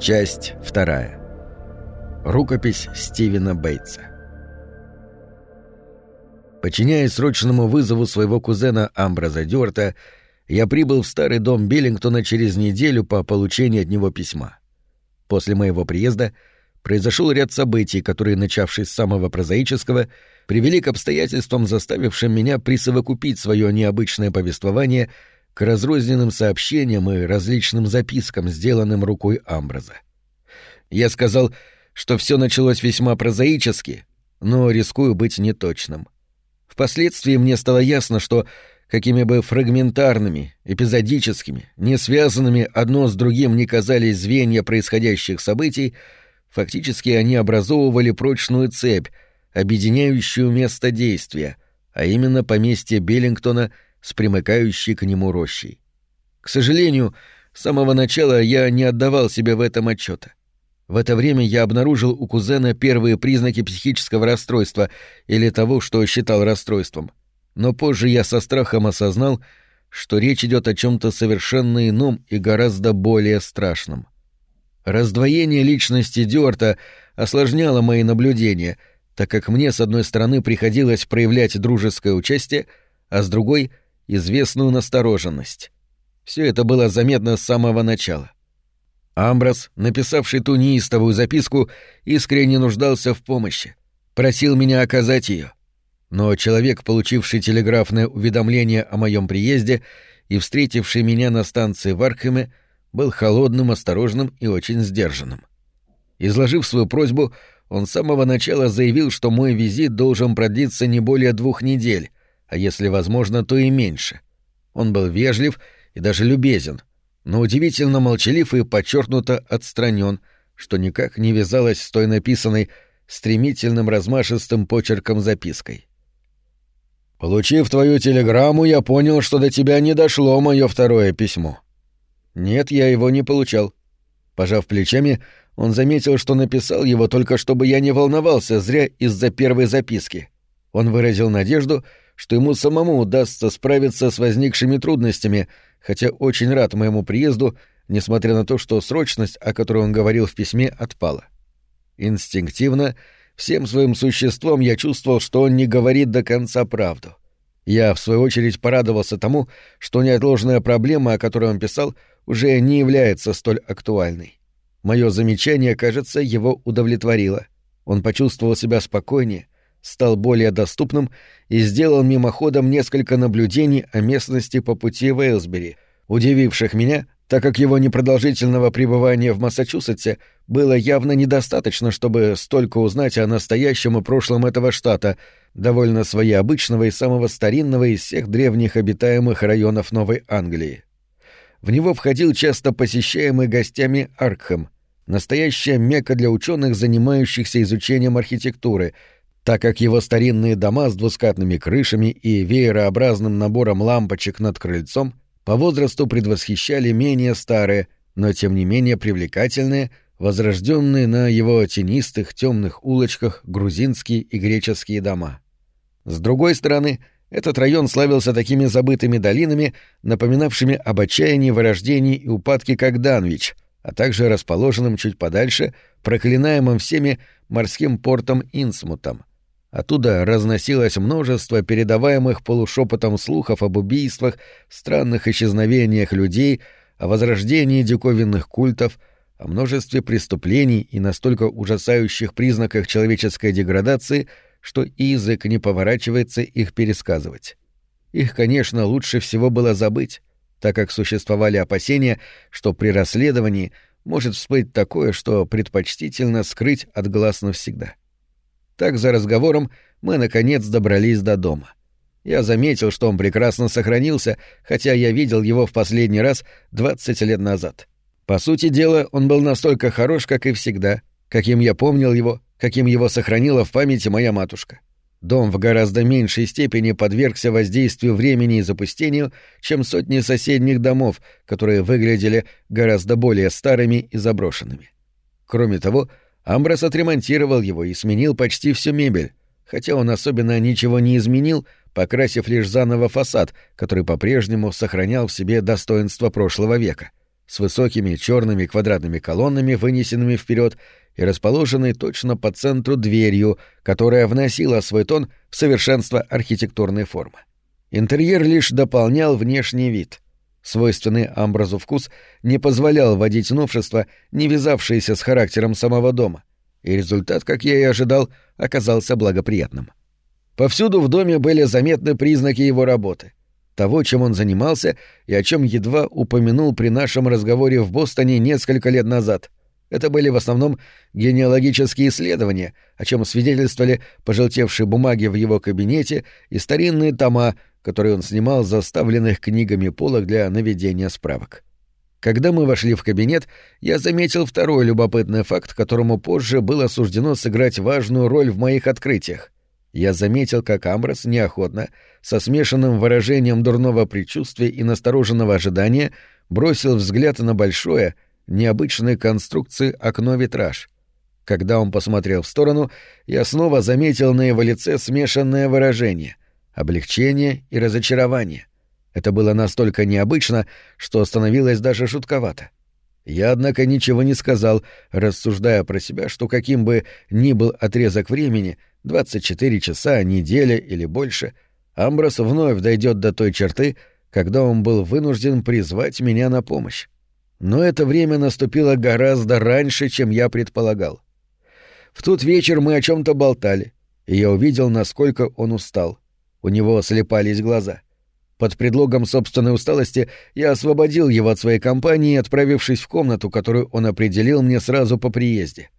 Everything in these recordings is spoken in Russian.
Часть вторая. Рукопись Стивена Бейтса. Подчиняясь срочному вызову своего кузена Амбраза Дюарта, я прибыл в старый дом Биллингтона через неделю по получении от него письма. После моего приезда произошел ряд событий, которые, начавшись с самого прозаического, привели к обстоятельствам, заставившим меня присовокупить свое необычное повествование к разрозненным сообщениям и различным запискам, сделанным рукой Амбраза. Я сказал, что все началось весьма прозаически, но рискую быть неточным. Впоследствии мне стало ясно, что какими бы фрагментарными, эпизодическими, не связанными одно с другим не казались звенья происходящих событий, фактически они образовывали прочную цепь, объединяющую место действия, а именно поместье Беллингтона — с примыкающей к нему рощей. К сожалению, с самого начала я не отдавал себе в этом отчета. В это время я обнаружил у кузена первые признаки психического расстройства или того, что считал расстройством. Но позже я со страхом осознал, что речь идет о чем-то совершенно ином и гораздо более страшном. Раздвоение личности Дюарта осложняло мои наблюдения, так как мне, с одной стороны, приходилось проявлять дружеское участие, а с другой известную настороженность. Все это было заметно с самого начала. Амброс, написавший ту неистовую записку, искренне нуждался в помощи, просил меня оказать ее. Но человек, получивший телеграфное уведомление о моем приезде и встретивший меня на станции в Аркхеме, был холодным, осторожным и очень сдержанным. Изложив свою просьбу, он с самого начала заявил, что мой визит должен продлиться не более двух недель, а если возможно, то и меньше. Он был вежлив и даже любезен, но удивительно молчалив и подчеркнуто отстранен, что никак не вязалось с той написанной стремительным размашистым почерком запиской. «Получив твою телеграмму, я понял, что до тебя не дошло мое второе письмо». «Нет, я его не получал». Пожав плечами, он заметил, что написал его только чтобы я не волновался зря из-за первой записки. Он выразил надежду, что ему самому удастся справиться с возникшими трудностями, хотя очень рад моему приезду, несмотря на то, что срочность, о которой он говорил в письме, отпала. Инстинктивно, всем своим существом я чувствовал, что он не говорит до конца правду. Я, в свою очередь, порадовался тому, что неотложная проблема, о которой он писал, уже не является столь актуальной. Мое замечание, кажется, его удовлетворило. Он почувствовал себя спокойнее, стал более доступным и сделал мимоходом несколько наблюдений о местности по пути в Эйлсбери, удививших меня, так как его непродолжительного пребывания в Массачусетсе было явно недостаточно, чтобы столько узнать о настоящем и прошлом этого штата, довольно своеобычного и самого старинного из всех древних обитаемых районов Новой Англии. В него входил часто посещаемый гостями Аркхэм, настоящая мекка для ученых, занимающихся изучением архитектуры — так как его старинные дома с двускатными крышами и веерообразным набором лампочек над крыльцом по возрасту предвосхищали менее старые, но тем не менее привлекательные, возрожденные на его тенистых темных улочках грузинские и греческие дома. С другой стороны, этот район славился такими забытыми долинами, напоминавшими об отчаянии, вырождении и упадке как Данвич, а также расположенным чуть подальше, проклинаемым всеми морским портом Инсмутом, Оттуда разносилось множество передаваемых полушепотом слухов об убийствах, странных исчезновениях людей, о возрождении диковинных культов, о множестве преступлений и настолько ужасающих признаках человеческой деградации, что язык не поворачивается их пересказывать. Их, конечно, лучше всего было забыть, так как существовали опасения, что при расследовании может всплыть такое, что предпочтительно скрыть от глаз навсегда. Так за разговором мы, наконец, добрались до дома. Я заметил, что он прекрасно сохранился, хотя я видел его в последний раз 20 лет назад. По сути дела, он был настолько хорош, как и всегда, каким я помнил его, каким его сохранила в памяти моя матушка. Дом в гораздо меньшей степени подвергся воздействию времени и запустению, чем сотни соседних домов, которые выглядели гораздо более старыми и заброшенными. Кроме того, Амброс отремонтировал его и сменил почти всю мебель, хотя он особенно ничего не изменил, покрасив лишь заново фасад, который по-прежнему сохранял в себе достоинство прошлого века. с высокими черными квадратными колоннами, вынесенными вперед, и расположенной точно по центру дверью, которая вносила свой тон в совершенство архитектурной формы. Интерьер лишь дополнял внешний вид. Свойственный Амбразу вкус не позволял вводить новшества, не вязавшиеся с характером самого дома, и результат, как я и ожидал, оказался благоприятным. Повсюду в доме были заметны признаки его работы, того, чем он занимался и о чем едва упомянул при нашем разговоре в Бостоне несколько лет назад. Это были в основном генеалогические исследования, о чем свидетельствовали пожелтевшие бумаги в его кабинете и старинные тома, которые он снимал с заставленных книгами полок для наведения справок. Когда мы вошли в кабинет, я заметил второй любопытный факт, которому позже было суждено сыграть важную роль в моих открытиях. Я заметил, как Амброс неохотно, со смешанным выражением дурного предчувствия и настороженного ожидания, бросил взгляд на большое, необычной конструкции окно-витраж. Когда он посмотрел в сторону, я снова заметил на его лице смешанное выражение — облегчение и разочарование. Это было настолько необычно, что становилось даже жутковато. Я, однако, ничего не сказал, рассуждая про себя, что каким бы ни был отрезок времени — 24 часа, неделя или больше, Амброс вновь дойдет до той черты, когда он был вынужден призвать меня на помощь. Но это время наступило гораздо раньше, чем я предполагал. В тот вечер мы о чем-то болтали, и я увидел, насколько он устал. У него слепались глаза. Под предлогом собственной усталости я освободил его от своей компании, отправившись в комнату, которую он определил мне сразу по приезде.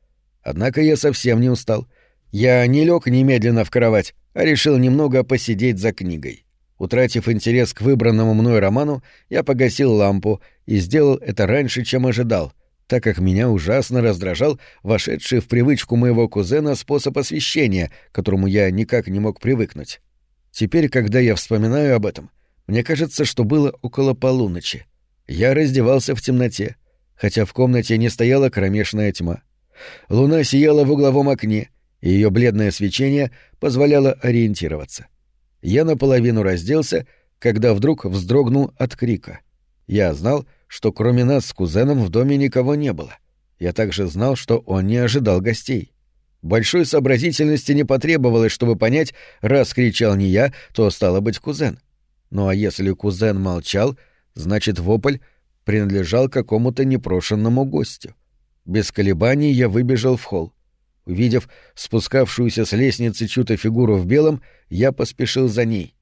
Однако я совсем не устал — я не лег немедленно в кровать, а решил немного посидеть за книгой. Утратив интерес к выбранному мной роману, я погасил лампу и сделал это раньше, чем ожидал, так как меня ужасно раздражал вошедший в привычку моего кузена способ освещения, которому я никак не мог привыкнуть. Теперь, когда я вспоминаю об этом, мне кажется, что было около полуночи. Я раздевался в темноте, хотя в комнате не стояла кромешная тьма. Луна сияла в угловом окне — и ее бледное свечение позволяло ориентироваться. Я наполовину разделся, когда вдруг вздрогнул от крика. Я знал, что кроме нас с кузеном в доме никого не было. Я также знал, что он не ожидал гостей. Большой сообразительности не потребовалось, чтобы понять, раз кричал не я, то стало быть кузен. Ну а если кузен молчал, значит вопль принадлежал какому-то непрошенному гостю. Без колебаний я выбежал в холл. Увидев спускавшуюся с лестницы чью-то фигуру в белом, я поспешил за ней.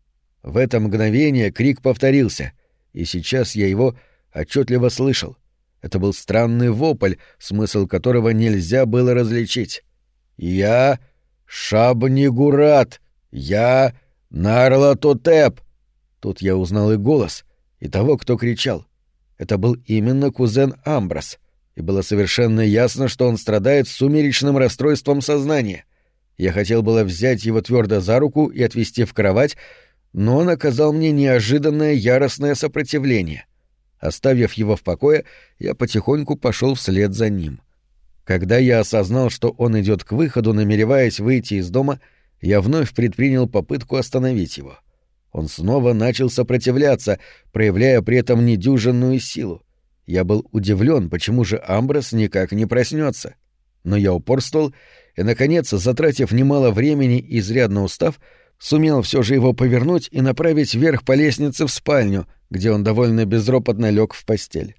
В это мгновение крик повторился, и сейчас я его отчетливо слышал. Это был странный вопль, смысл которого нельзя было различить. «Я Шабнигурат! Я Нарлатотеп!» Тут я узнал и голос, и того, кто кричал. Это был именно кузен Амброс — и было совершенно ясно, что он страдает сумеречным расстройством сознания. Я хотел было взять его твердо за руку и отвести в кровать, но он оказал мне неожиданное яростное сопротивление. Оставив его в покое, я потихоньку пошел вслед за ним. Когда я осознал, что он идет к выходу, намереваясь выйти из дома, я вновь предпринял попытку остановить его. Он снова начал сопротивляться, проявляя при этом недюжинную силу. Я был удивлен, почему же Амброс никак не проснется. Но я упорствовал и, наконец, затратив немало времени и изрядно устав, сумел все же его повернуть и направить вверх по лестнице в спальню, где он довольно безропотно лег в постель.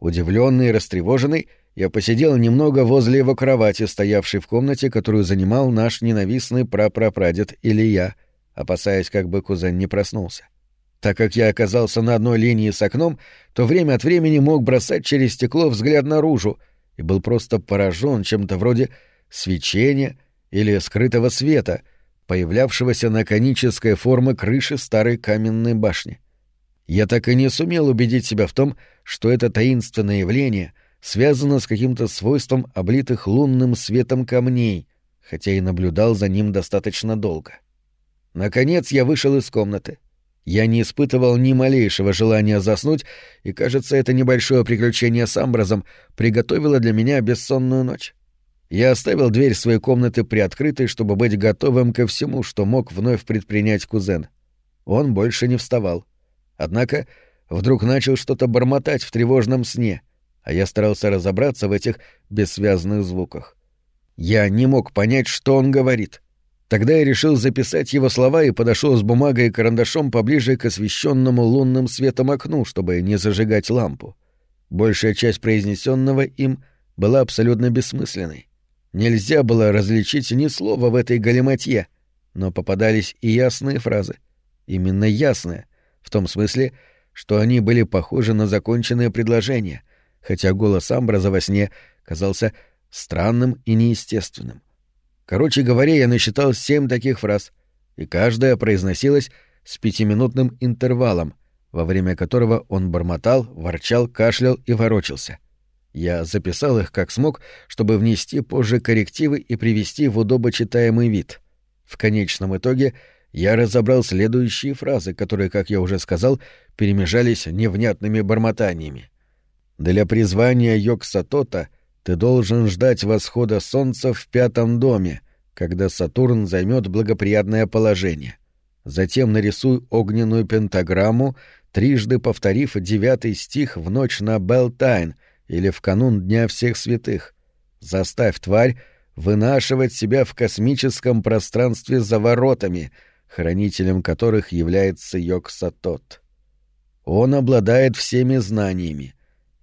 Удивленный и растревоженный, я посидел немного возле его кровати, стоявшей в комнате, которую занимал наш ненавистный прапрапрадед Илья, опасаясь, как бы кузен не проснулся. — так как я оказался на одной линии с окном, то время от времени мог бросать через стекло взгляд наружу и был просто поражен чем-то вроде свечения или скрытого света, появлявшегося на конической формы крыши старой каменной башни. Я так и не сумел убедить себя в том, что это таинственное явление связано с каким-то свойством облитых лунным светом камней, хотя и наблюдал за ним достаточно долго. Наконец я вышел из комнаты — я не испытывал ни малейшего желания заснуть, и, кажется, это небольшое приключение с Амбразом приготовило для меня бессонную ночь. Я оставил дверь своей комнаты приоткрытой, чтобы быть готовым ко всему, что мог вновь предпринять кузен. Он больше не вставал. Однако вдруг начал что-то бормотать в тревожном сне, а я старался разобраться в этих бессвязных звуках. Я не мог понять, что он говорит. Тогда я решил записать его слова и подошел с бумагой и карандашом поближе к освещенному лунным светом окну, чтобы не зажигать лампу. Большая часть произнесенного им была абсолютно бессмысленной. Нельзя было различить ни слова в этой галиматье, но попадались и ясные фразы. Именно ясные, в том смысле, что они были похожи на законченные предложения, хотя голос Амбраза во сне казался странным и неестественным. Короче говоря, я насчитал семь таких фраз, и каждая произносилась с пятиминутным интервалом, во время которого он бормотал, ворчал, кашлял и ворочался. Я записал их как смог, чтобы внести позже коррективы и привести в удобочитаемый вид. В конечном итоге я разобрал следующие фразы, которые, как я уже сказал, перемежались невнятными бормотаниями. Для призвания Йоксатота ты должен ждать восхода солнца в пятом доме, когда Сатурн займет благоприятное положение. Затем нарисуй огненную пентаграмму, трижды повторив девятый стих в ночь на Белтайн или в канун Дня всех святых. Заставь тварь вынашивать себя в космическом пространстве за воротами, хранителем которых является Йоксатот. Он обладает всеми знаниями.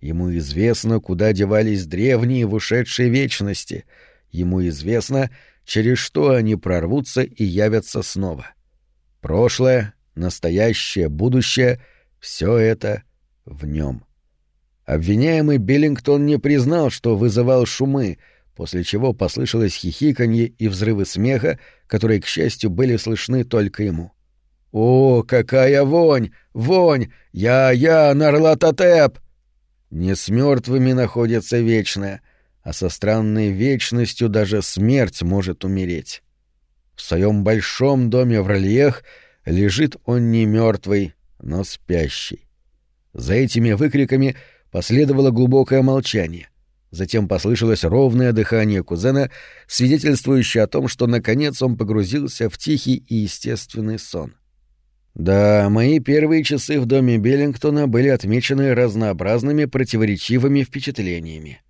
Ему известно, куда девались древние в ушедшей вечности. Ему известно, через что они прорвутся и явятся снова. Прошлое, настоящее, будущее — все это в нем. Обвиняемый Биллингтон не признал, что вызывал шумы, после чего послышалось хихиканье и взрывы смеха, которые, к счастью, были слышны только ему. «О, какая вонь! Вонь! Я-я, Нарлатотеп!» Не с мертвыми находится вечное, а со странной вечностью даже смерть может умереть. В своем большом доме в рельеф лежит он не мертвый, но спящий. За этими выкриками последовало глубокое молчание. Затем послышалось ровное дыхание кузена, свидетельствующее о том, что наконец он погрузился в тихий и естественный сон. Да, мои первые часы в доме Беллингтона были отмечены разнообразными противоречивыми впечатлениями.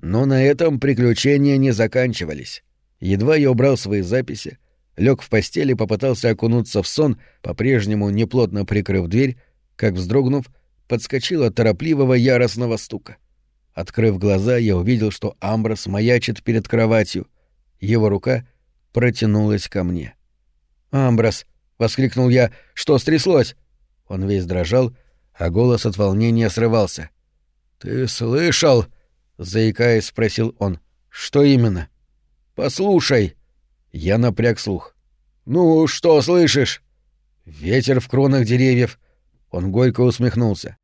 Но на этом приключения не заканчивались. Едва я убрал свои записи, лег в постели и попытался окунуться в сон, по-прежнему неплотно прикрыв дверь, как, вздрогнув, подскочил торопливого яростного стука. Открыв глаза, я увидел, что Амброс маячит перед кроватью. Его рука протянулась ко мне. «Амброс!» — воскликнул я. «Что стряслось?» Он весь дрожал, а голос от волнения срывался. «Ты слышал?» — заикаясь, спросил он. «Что именно?» «Послушай!» Я напряг слух. «Ну, что слышишь?» «Ветер в кронах деревьев». Он горько усмехнулся.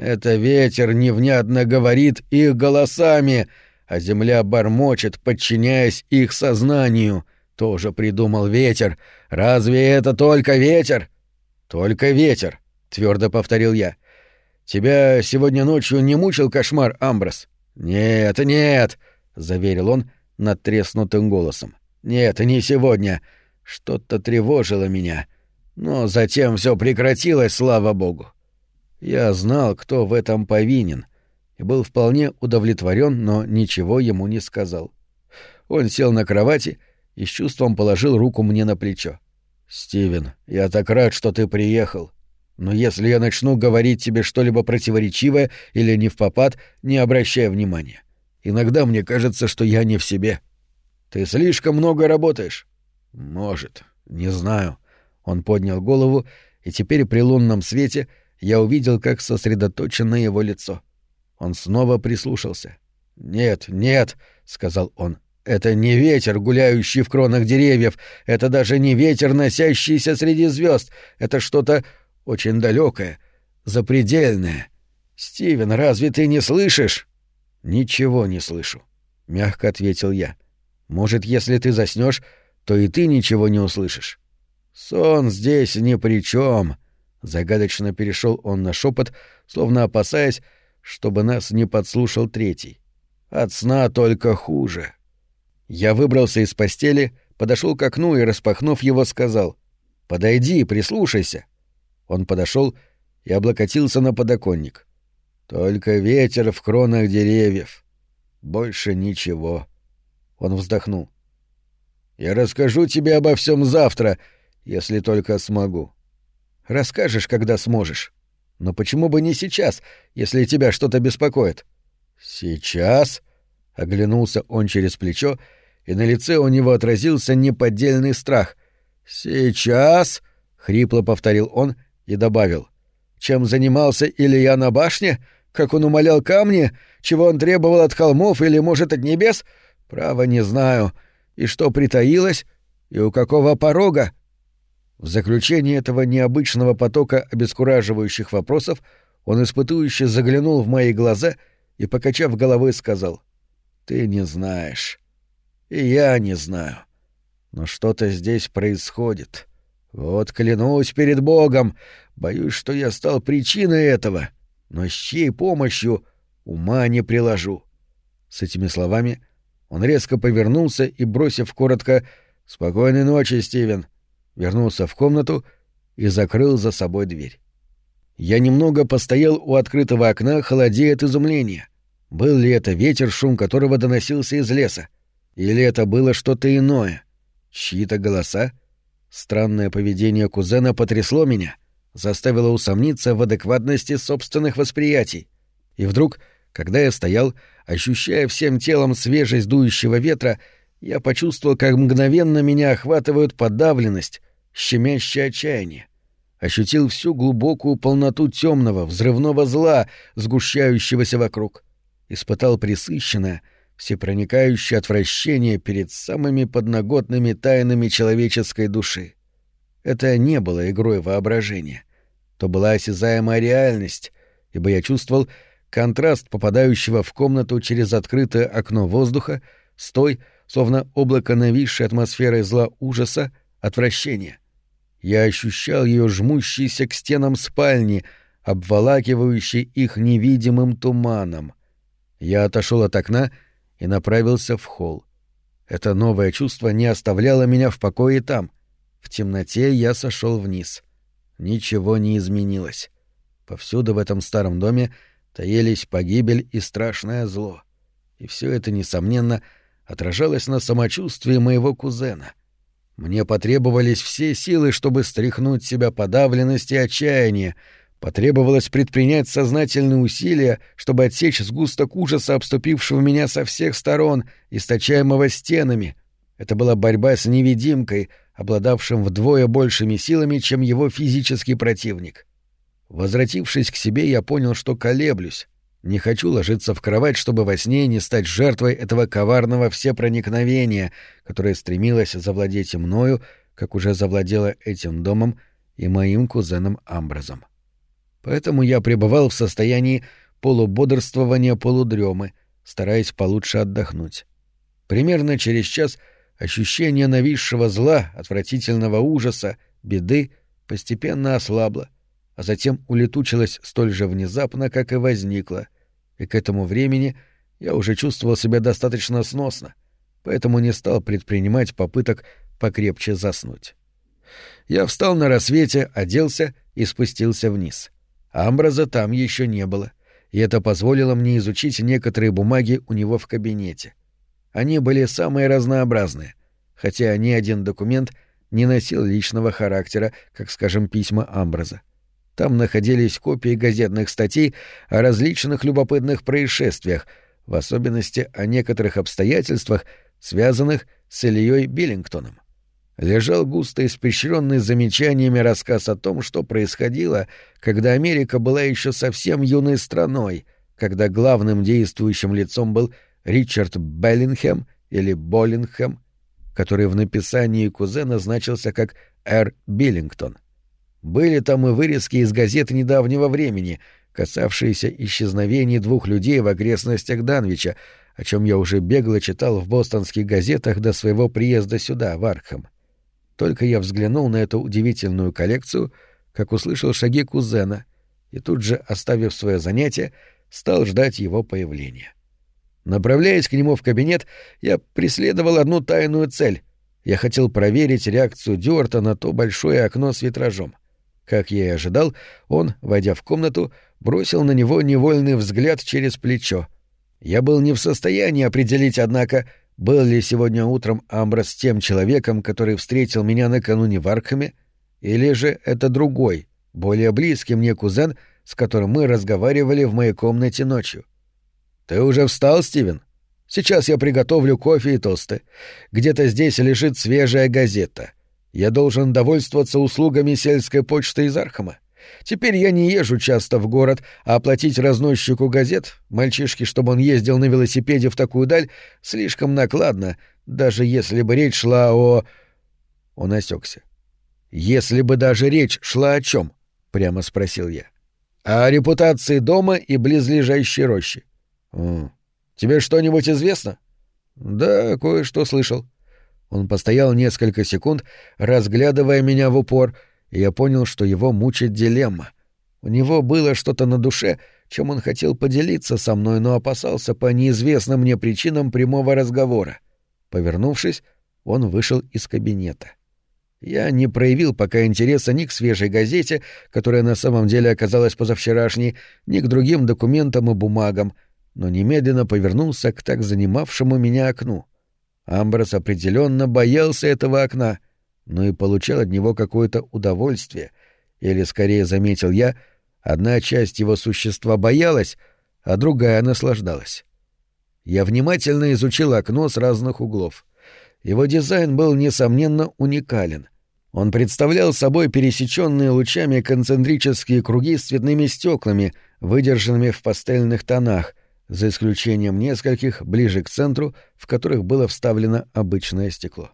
Это ветер невнятно говорит их голосами, а земля бормочет, подчиняясь их сознанию. Тоже придумал ветер. Разве это только ветер? Только ветер, твердо повторил я. Тебя сегодня ночью не мучил кошмар, Амброс? Нет, нет, заверил он надтреснутым голосом. Нет, не сегодня. Что-то тревожило меня. Но затем все прекратилось, слава богу. Я знал, кто в этом повинен, и был вполне удовлетворен, но ничего ему не сказал. Он сел на кровати и с чувством положил руку мне на плечо. «Стивен, я так рад, что ты приехал. Но если я начну говорить тебе что-либо противоречивое или не в попад, не обращай внимания. Иногда мне кажется, что я не в себе. Ты слишком много работаешь». «Может, не знаю». Он поднял голову, и теперь при лунном свете — я увидел, как сосредоточено его лицо. Он снова прислушался. «Нет, нет», — сказал он, — «это не ветер, гуляющий в кронах деревьев, это даже не ветер, носящийся среди звезд, это что-то очень далекое, запредельное. Стивен, разве ты не слышишь?» «Ничего не слышу», — мягко ответил я. «Может, если ты заснешь, то и ты ничего не услышишь». «Сон здесь ни при чем», Загадочно перешел он на шепот, словно опасаясь, чтобы нас не подслушал третий. От сна только хуже. Я выбрался из постели, подошел к окну и, распахнув его, сказал «Подойди, прислушайся». Он подошел и облокотился на подоконник. Только ветер в кронах деревьев. Больше ничего. Он вздохнул. Я расскажу тебе обо всем завтра, если только смогу. Расскажешь, когда сможешь. Но почему бы не сейчас, если тебя что-то беспокоит? Сейчас? Оглянулся он через плечо, и на лице у него отразился неподдельный страх. Сейчас? хрипло повторил он и добавил. Чем занимался Илья на башне? Как он умолял камни? Чего он требовал от холмов или, может, от небес? Право не знаю. И что притаилось? И у какого порога? В заключение этого необычного потока обескураживающих вопросов он испытующе заглянул в мои глаза и, покачав головой, сказал «Ты не знаешь. И я не знаю. Но что-то здесь происходит. Вот клянусь перед Богом, боюсь, что я стал причиной этого, но с чьей помощью ума не приложу». С этими словами он резко повернулся и, бросив коротко «Спокойной ночи, Стивен», вернулся в комнату и закрыл за собой дверь. Я немного постоял у открытого окна, холодея от изумления. Был ли это ветер, шум которого доносился из леса? Или это было что-то иное? Чьи-то голоса? Странное поведение кузена потрясло меня, заставило усомниться в адекватности собственных восприятий. И вдруг, когда я стоял, ощущая всем телом свежесть дующего ветра, я почувствовал, как мгновенно меня охватывают подавленность, щемящее отчаяние. Ощутил всю глубокую полноту темного, взрывного зла, сгущающегося вокруг. Испытал присыщенное, всепроникающее отвращение перед самыми подноготными тайнами человеческой души. Это не было игрой воображения. То была осязаемая реальность, ибо я чувствовал контраст попадающего в комнату через открытое окно воздуха с той, словно облако нависшей атмосферой зла ужаса, отвращения. Я ощущал ее жмущейся к стенам спальни, обволакивающей их невидимым туманом. Я отошел от окна и направился в холл. Это новое чувство не оставляло меня в покое там. В темноте я сошел вниз. Ничего не изменилось. Повсюду в этом старом доме таились погибель и страшное зло. И все это, несомненно, — отражалось на самочувствии моего кузена. Мне потребовались все силы, чтобы стряхнуть себя подавленность и отчаяние, потребовалось предпринять сознательные усилия, чтобы отсечь сгусток ужаса, обступившего меня со всех сторон, источаемого стенами. Это была борьба с невидимкой, обладавшим вдвое большими силами, чем его физический противник. Возвратившись к себе, я понял, что колеблюсь, не хочу ложиться в кровать, чтобы во сне не стать жертвой этого коварного всепроникновения, которое стремилось завладеть мною, как уже завладело этим домом и моим кузеном Амбразом. Поэтому я пребывал в состоянии полубодрствования полудремы, стараясь получше отдохнуть. Примерно через час ощущение нависшего зла, отвратительного ужаса, беды постепенно ослабло — а затем улетучилась столь же внезапно, как и возникла, и к этому времени я уже чувствовал себя достаточно сносно, поэтому не стал предпринимать попыток покрепче заснуть. Я встал на рассвете, оделся и спустился вниз. Амбраза там еще не было, и это позволило мне изучить некоторые бумаги у него в кабинете. Они были самые разнообразные, хотя ни один документ не носил личного характера, как, скажем, письма Амбраза. Там находились копии газетных статей о различных любопытных происшествиях, в особенности о некоторых обстоятельствах, связанных с Ильей Биллингтоном. Лежал густо испещренный замечаниями рассказ о том, что происходило, когда Америка была еще совсем юной страной, когда главным действующим лицом был Ричард Беллингхэм или Боллингхэм, который в написании кузена значился как Р. Биллингтон — были там и вырезки из газет недавнего времени, касавшиеся исчезновений двух людей в окрестностях Данвича, о чем я уже бегло читал в бостонских газетах до своего приезда сюда, в Аркхам. Только я взглянул на эту удивительную коллекцию, как услышал шаги кузена, и тут же, оставив свое занятие, стал ждать его появления. Направляясь к нему в кабинет, я преследовал одну тайную цель. Я хотел проверить реакцию Дюарта на то большое окно с витражом. Как я и ожидал, он, войдя в комнату, бросил на него невольный взгляд через плечо. Я был не в состоянии определить, однако, был ли сегодня утром Амброс тем человеком, который встретил меня накануне в Аркхаме, или же это другой, более близкий мне кузен, с которым мы разговаривали в моей комнате ночью. «Ты уже встал, Стивен? Сейчас я приготовлю кофе и тосты. Где-то здесь лежит свежая газета. Я должен довольствоваться услугами сельской почты из Архама. Теперь я не езжу часто в город, а оплатить разносчику газет, мальчишке, чтобы он ездил на велосипеде в такую даль, слишком накладно, даже если бы речь шла о... Он осекся. «Если бы даже речь шла о чем? прямо спросил я. «О репутации дома и близлежащей рощи». «Тебе что-нибудь известно?» «Да, кое-что слышал». Он постоял несколько секунд, разглядывая меня в упор — и я понял, что его мучит дилемма. У него было что-то на душе, чем он хотел поделиться со мной, но опасался по неизвестным мне причинам прямого разговора. Повернувшись, он вышел из кабинета. Я не проявил пока интереса ни к свежей газете, которая на самом деле оказалась позавчерашней, ни к другим документам и бумагам, но немедленно повернулся к так занимавшему меня окну. Амброс определенно боялся этого окна — но и получал от него какое-то удовольствие, или, скорее, заметил я, одна часть его существа боялась, а другая наслаждалась. Я внимательно изучил окно с разных углов. Его дизайн был, несомненно, уникален. Он представлял собой пересеченные лучами концентрические круги с цветными стеклами, выдержанными в пастельных тонах, за исключением нескольких ближе к центру, в которых было вставлено обычное стекло.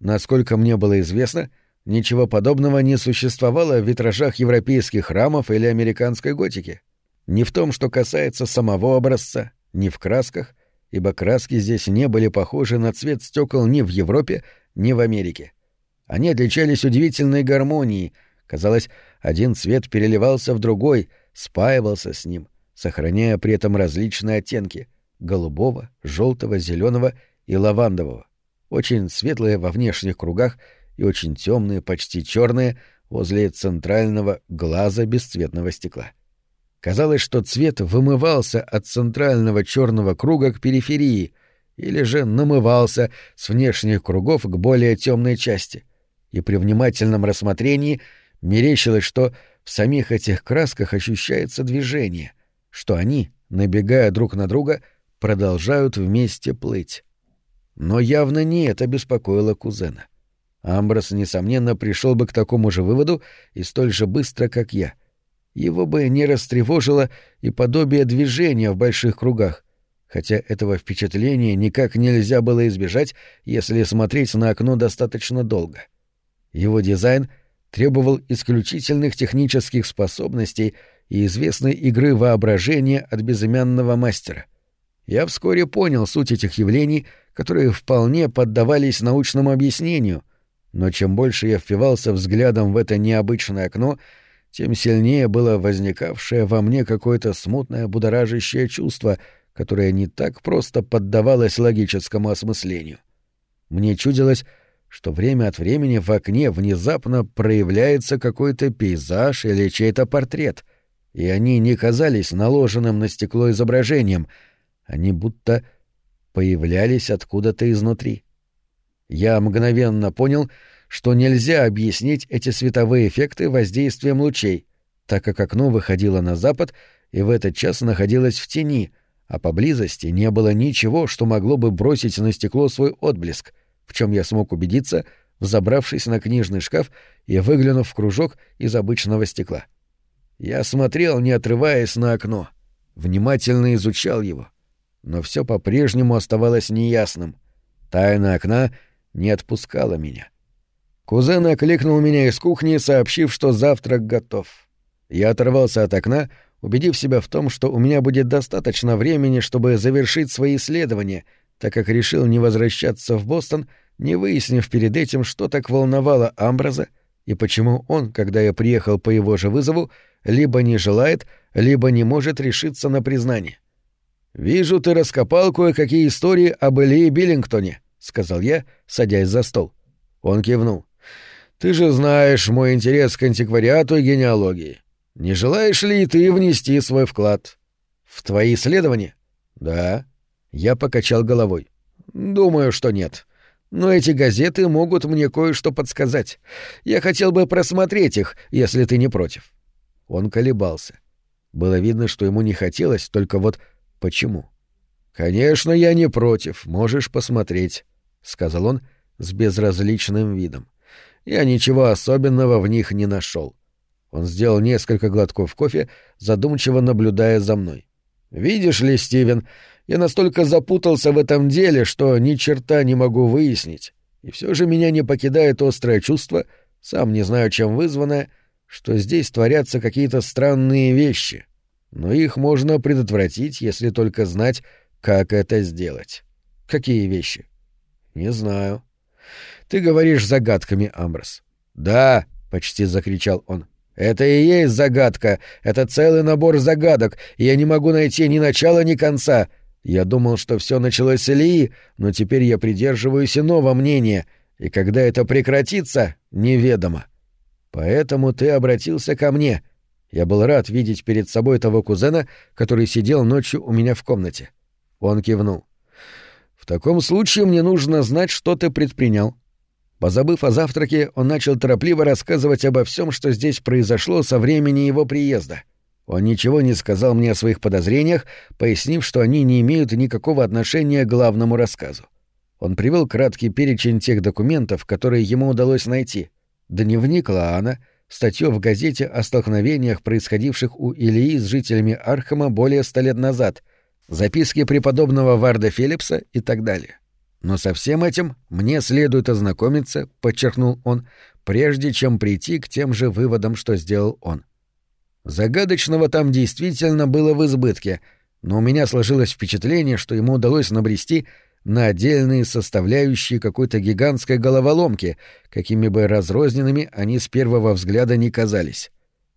Насколько мне было известно, ничего подобного не существовало в витражах европейских храмов или американской готики. Ни в том, что касается самого образца, ни в красках, ибо краски здесь не были похожи на цвет стекол ни в Европе, ни в Америке. Они отличались удивительной гармонией. Казалось, один цвет переливался в другой, спаивался с ним, сохраняя при этом различные оттенки — голубого, желтого, зеленого и лавандового очень светлые во внешних кругах и очень темные, почти черные, возле центрального глаза бесцветного стекла. Казалось, что цвет вымывался от центрального черного круга к периферии или же намывался с внешних кругов к более темной части. И при внимательном рассмотрении мерещилось, что в самих этих красках ощущается движение, что они, набегая друг на друга, продолжают вместе плыть. Но явно не это беспокоило кузена. Амброс, несомненно, пришел бы к такому же выводу и столь же быстро, как я. Его бы не растревожило и подобие движения в больших кругах, хотя этого впечатления никак нельзя было избежать, если смотреть на окно достаточно долго. Его дизайн требовал исключительных технических способностей и известной игры воображения от безымянного мастера. Я вскоре понял суть этих явлений — которые вполне поддавались научному объяснению, но чем больше я впивался взглядом в это необычное окно, тем сильнее было возникавшее во мне какое-то смутное будоражащее чувство, которое не так просто поддавалось логическому осмыслению. Мне чудилось, что время от времени в окне внезапно проявляется какой-то пейзаж или чей-то портрет, и они не казались наложенным на стекло изображением, они будто появлялись откуда-то изнутри. Я мгновенно понял, что нельзя объяснить эти световые эффекты воздействием лучей, так как окно выходило на запад и в этот час находилось в тени, а поблизости не было ничего, что могло бы бросить на стекло свой отблеск, в чем я смог убедиться, взобравшись на книжный шкаф и выглянув в кружок из обычного стекла. Я смотрел, не отрываясь на окно, внимательно изучал его — но все по-прежнему оставалось неясным. Тайна окна не отпускала меня. Кузен окликнул меня из кухни, сообщив, что завтрак готов. Я оторвался от окна, убедив себя в том, что у меня будет достаточно времени, чтобы завершить свои исследования, так как решил не возвращаться в Бостон, не выяснив перед этим, что так волновало Амбраза и почему он, когда я приехал по его же вызову, либо не желает, либо не может решиться на признание. «Вижу, ты раскопал кое-какие истории об Илье Биллингтоне», — сказал я, садясь за стол. Он кивнул. «Ты же знаешь мой интерес к антиквариату и генеалогии. Не желаешь ли ты внести свой вклад? В твои исследования? Да. Я покачал головой. Думаю, что нет. Но эти газеты могут мне кое-что подсказать. Я хотел бы просмотреть их, если ты не против. Он колебался. Было видно, что ему не хотелось, только вот почему. Конечно, я не против, можешь посмотреть, сказал он с безразличным видом. Я ничего особенного в них не нашел. Он сделал несколько глотков кофе, задумчиво наблюдая за мной. «Видишь ли, Стивен, я настолько запутался в этом деле, что ни черта не могу выяснить. И все же меня не покидает острое чувство, сам не знаю, чем вызванное, что здесь творятся какие-то странные вещи. Но их можно предотвратить, если только знать, как это сделать. Какие вещи? Не знаю. Ты говоришь загадками, Амброс. Да, почти закричал он. Это и есть загадка. Это целый набор загадок, и я не могу найти ни начала, ни конца. Я думал, что все началось с Ильи, но теперь я придерживаюсь иного мнения, и когда это прекратится, неведомо. Поэтому ты обратился ко мне. Я был рад видеть перед собой того кузена, который сидел ночью у меня в комнате. Он кивнул. В таком случае мне нужно знать, что ты предпринял. Позабыв о завтраке, он начал торопливо рассказывать обо всем, что здесь произошло со времени его приезда. Он ничего не сказал мне о своих подозрениях, пояснив, что они не имеют никакого отношения к главному рассказу. Он привел краткий перечень тех документов, которые ему удалось найти. Дневник Лаана, статью в газете о столкновениях, происходивших у Ильи с жителями Архама более ста лет назад, записки преподобного Варда Филлипса и так далее. Но со всем этим мне следует ознакомиться, подчеркнул он, прежде чем прийти к тем же выводам, что сделал он. Загадочного там действительно было в избытке, но у меня сложилось впечатление, что ему удалось набрести на отдельные составляющие какой-то гигантской головоломки, какими бы разрозненными они с первого взгляда не казались.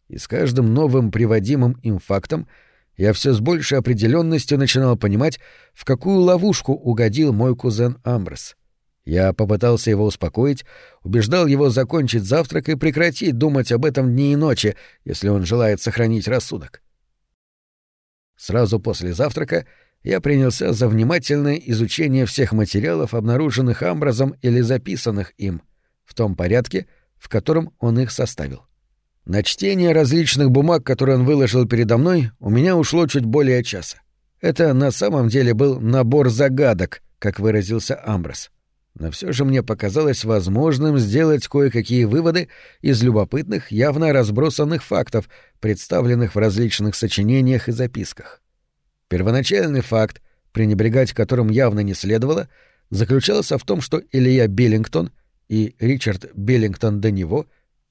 И с каждым новым приводимым им фактом — я все с большей определенностью начинал понимать, в какую ловушку угодил мой кузен Амброс. Я попытался его успокоить, убеждал его закончить завтрак и прекратить думать об этом дни и ночи, если он желает сохранить рассудок. Сразу после завтрака я принялся за внимательное изучение всех материалов, обнаруженных Амброзом или записанных им, в том порядке, в котором он их составил. На чтение различных бумаг, которые он выложил передо мной, у меня ушло чуть более часа. Это на самом деле был набор загадок, как выразился Амброс. Но все же мне показалось возможным сделать кое-какие выводы из любопытных, явно разбросанных фактов, представленных в различных сочинениях и записках. Первоначальный факт, пренебрегать которым явно не следовало, заключался в том, что Илья Биллингтон и Ричард Биллингтон до него,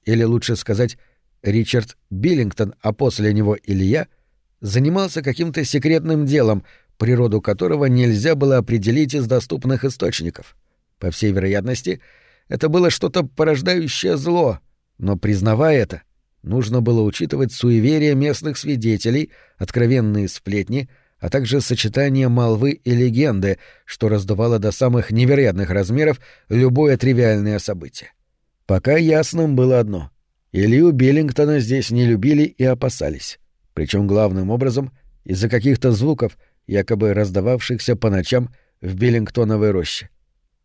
или лучше сказать, Ричард Биллингтон, а после него Илья, занимался каким-то секретным делом, природу которого нельзя было определить из доступных источников. По всей вероятности, это было что-то порождающее зло, но, признавая это, нужно было учитывать суеверия местных свидетелей, откровенные сплетни, а также сочетание молвы и легенды, что раздувало до самых невероятных размеров любое тривиальное событие. Пока ясным было одно — Илью Биллингтона здесь не любили и опасались. Причем главным образом из-за каких-то звуков, якобы раздававшихся по ночам в Биллингтоновой роще.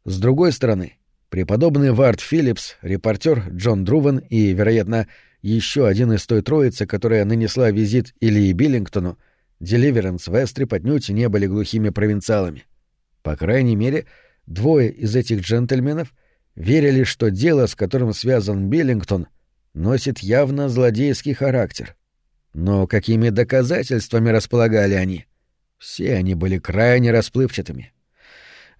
С другой стороны, преподобный Вард Филлипс, репортер Джон Друвен и, вероятно, еще один из той троицы, которая нанесла визит Ильи Биллингтону, Деливеренс Вестри отнюдь не были глухими провинциалами. По крайней мере, двое из этих джентльменов верили, что дело, с которым связан Биллингтон — носит явно злодейский характер. Но какими доказательствами располагали они? Все они были крайне расплывчатыми.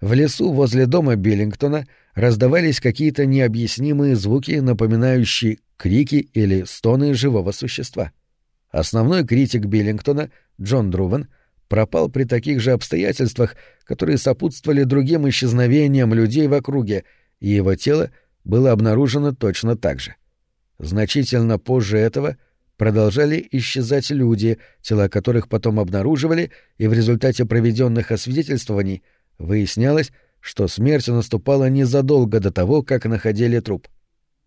В лесу возле дома Биллингтона раздавались какие-то необъяснимые звуки, напоминающие крики или стоны живого существа. Основной критик Биллингтона, Джон Друвен, пропал при таких же обстоятельствах, которые сопутствовали другим исчезновениям людей в округе, и его тело было обнаружено точно так же. Значительно позже этого продолжали исчезать люди, тела которых потом обнаруживали, и в результате проведенных освидетельствований выяснялось, что смерть наступала незадолго до того, как находили труп.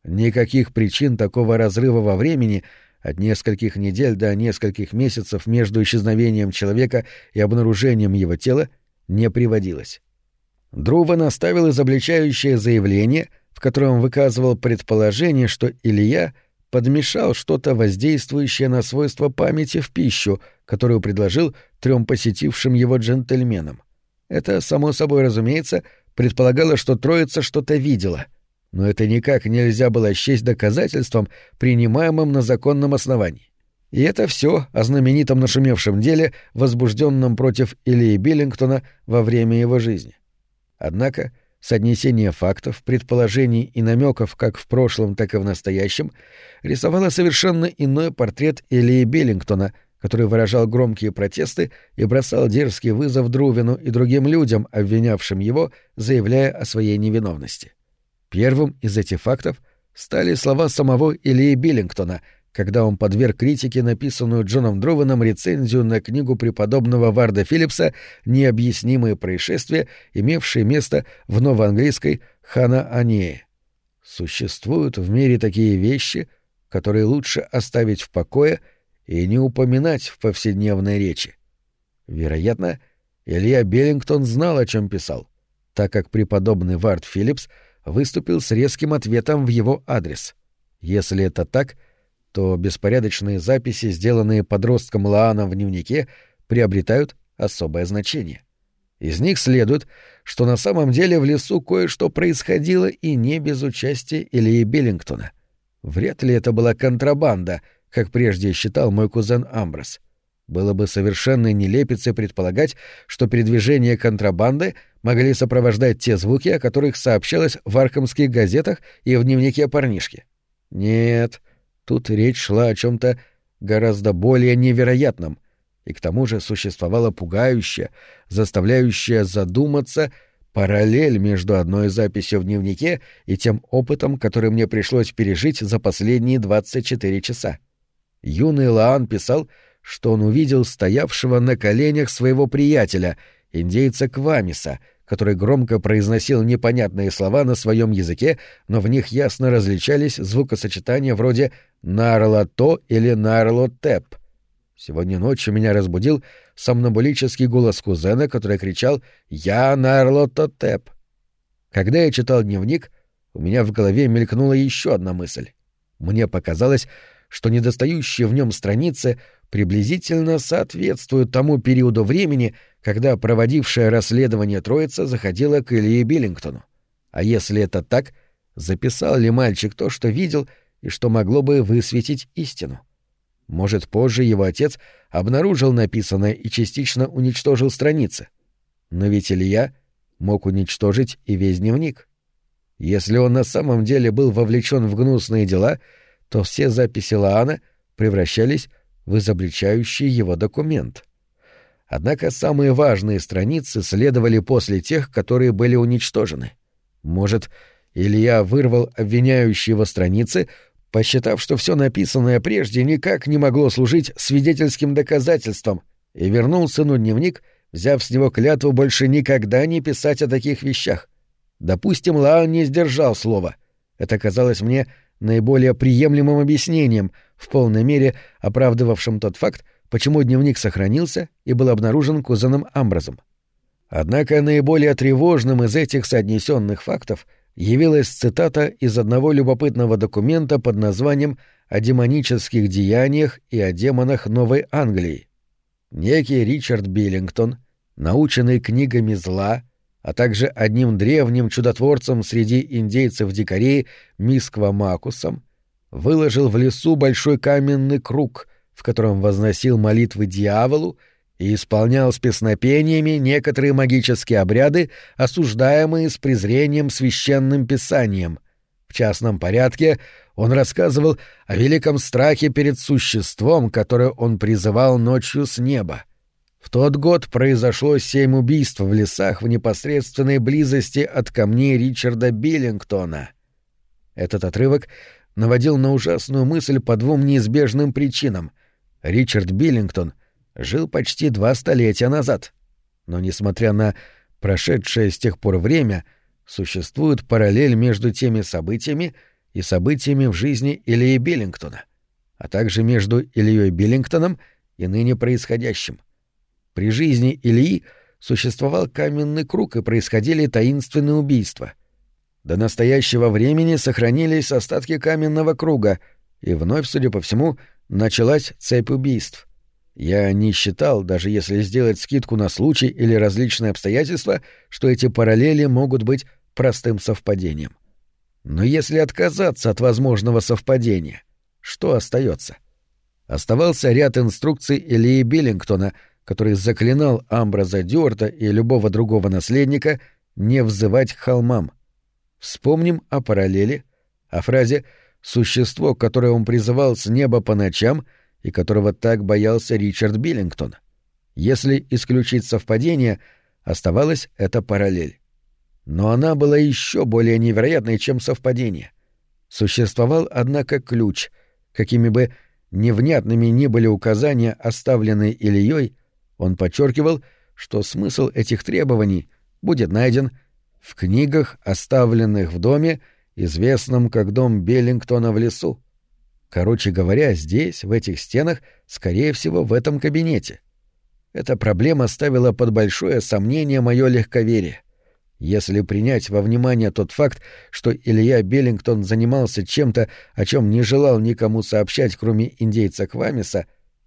Никаких причин такого разрыва во времени от нескольких недель до нескольких месяцев между исчезновением человека и обнаружением его тела, не приводилось. Друван оставил изобличающее заявление, в котором выказывал предположение, что Илья подмешал что-то воздействующее на свойства памяти в пищу, которую предложил трем посетившим его джентльменам. Это, само собой разумеется, предполагало, что троица что-то видела — но это никак нельзя было счесть доказательством, принимаемым на законном основании. И это все о знаменитом нашумевшем деле, возбужденном против Ильи Биллингтона во время его жизни. Однако соотнесение фактов, предположений и намеков как в прошлом, так и в настоящем рисовало совершенно иной портрет Ильи Биллингтона, который выражал громкие протесты и бросал дерзкий вызов Друвину и другим людям, обвинявшим его, заявляя о своей невиновности. Первым из этих фактов стали слова самого Ильи Биллингтона, когда он подверг критике написанную Джоном Дрованом рецензию на книгу преподобного Варда Филлипса «Необъяснимые происшествия, имевшие место в новоанглийской Хана Анее». Существуют в мире такие вещи, которые лучше оставить в покое и не упоминать в повседневной речи. Вероятно, Илья Беллингтон знал, о чем писал, так как преподобный Вард Филлипс — выступил с резким ответом в его адрес. Если это так, то беспорядочные записи, сделанные подростком Лааном в дневнике, приобретают особое значение. Из них следует, что на самом деле в лесу кое-что происходило и не без участия Ильи Биллингтона. Вряд ли это была контрабанда, как прежде считал мой кузен Амброс. Было бы совершенной нелепицей предполагать, что передвижение контрабанды могли сопровождать те звуки, о которых сообщалось в аркомских газетах и в дневнике парнишки. Нет, тут речь шла о чем-то гораздо более невероятном, и к тому же существовала пугающая, заставляющая задуматься параллель между одной записью в дневнике и тем опытом, который мне пришлось пережить за последние 24 часа. Юный Лаан писал, что он увидел стоявшего на коленях своего приятеля, индейца Квамиса, который громко произносил непонятные слова на своем языке, но в них ясно различались звукосочетания вроде «нарлото» или «нарлотеп». Сегодня ночью меня разбудил сомнамбулический голос кузена, который кричал «Я нарлототеп». Когда я читал дневник, у меня в голове мелькнула еще одна мысль. Мне показалось, что недостающие в нем страницы приблизительно соответствуют тому периоду времени, когда проводившая расследование троица заходила к Илье Биллингтону. А если это так, записал ли мальчик то, что видел и что могло бы высветить истину? Может, позже его отец обнаружил написанное и частично уничтожил страницы. Но ведь Илья мог уничтожить и весь дневник. Если он на самом деле был вовлечен в гнусные дела, то все записи Лаана превращались в изобличающий его документ. Однако самые важные страницы следовали после тех, которые были уничтожены. Может, Илья вырвал обвиняющие его страницы, посчитав, что все написанное прежде никак не могло служить свидетельским доказательством, и вернул сыну дневник, взяв с него клятву больше никогда не писать о таких вещах. Допустим, Лаан не сдержал слова. Это казалось мне наиболее приемлемым объяснением, в полной мере оправдывавшим тот факт, почему дневник сохранился и был обнаружен кузеном Амбразом. Однако наиболее тревожным из этих соотнесенных фактов явилась цитата из одного любопытного документа под названием «О демонических деяниях и о демонах Новой Англии». Некий Ричард Биллингтон, наученный книгами зла, а также одним древним чудотворцем среди индейцев-дикарей Мисква-Макусом, выложил в лесу большой каменный круг, в котором возносил молитвы дьяволу и исполнял с песнопениями некоторые магические обряды, осуждаемые с презрением священным писанием. В частном порядке он рассказывал о великом страхе перед существом, которое он призывал ночью с неба. В тот год произошло семь убийств в лесах в непосредственной близости от камней Ричарда Биллингтона. Этот отрывок наводил на ужасную мысль по двум неизбежным причинам. Ричард Биллингтон жил почти два столетия назад. Но, несмотря на прошедшее с тех пор время, существует параллель между теми событиями и событиями в жизни Ильи Биллингтона. а также между Ильей Биллингтоном и ныне происходящим. При жизни Ильи существовал каменный круг и происходили таинственные убийства. До настоящего времени сохранились остатки каменного круга, и вновь, судя по всему, началась цепь убийств. Я не считал, даже если сделать скидку на случай или различные обстоятельства, что эти параллели могут быть простым совпадением. Но если отказаться от возможного совпадения, что остается? Оставался ряд инструкций Ильи Биллингтона, который заклинал Амбраза Дюарта и любого другого наследника не взывать к холмам. Вспомним о параллели, о фразе «существо, которое он призывал с неба по ночам», и которого так боялся Ричард Биллингтон. Если исключить совпадение, оставалась эта параллель. Но она была еще более невероятной, чем совпадение. Существовал, однако, ключ, какими бы невнятными ни были указания, оставленные Ильей, он подчеркивал, что смысл этих требований будет найден в книгах, оставленных в доме, известном как дом Беллингтона в лесу. Короче говоря, здесь, в этих стенах, скорее всего, в этом кабинете. Эта проблема ставила под большое сомнение мое легковерие. Если принять во внимание тот факт, что Илья Беллингтон занимался чем-то, о чем не желал никому сообщать, кроме индейца Квамиса,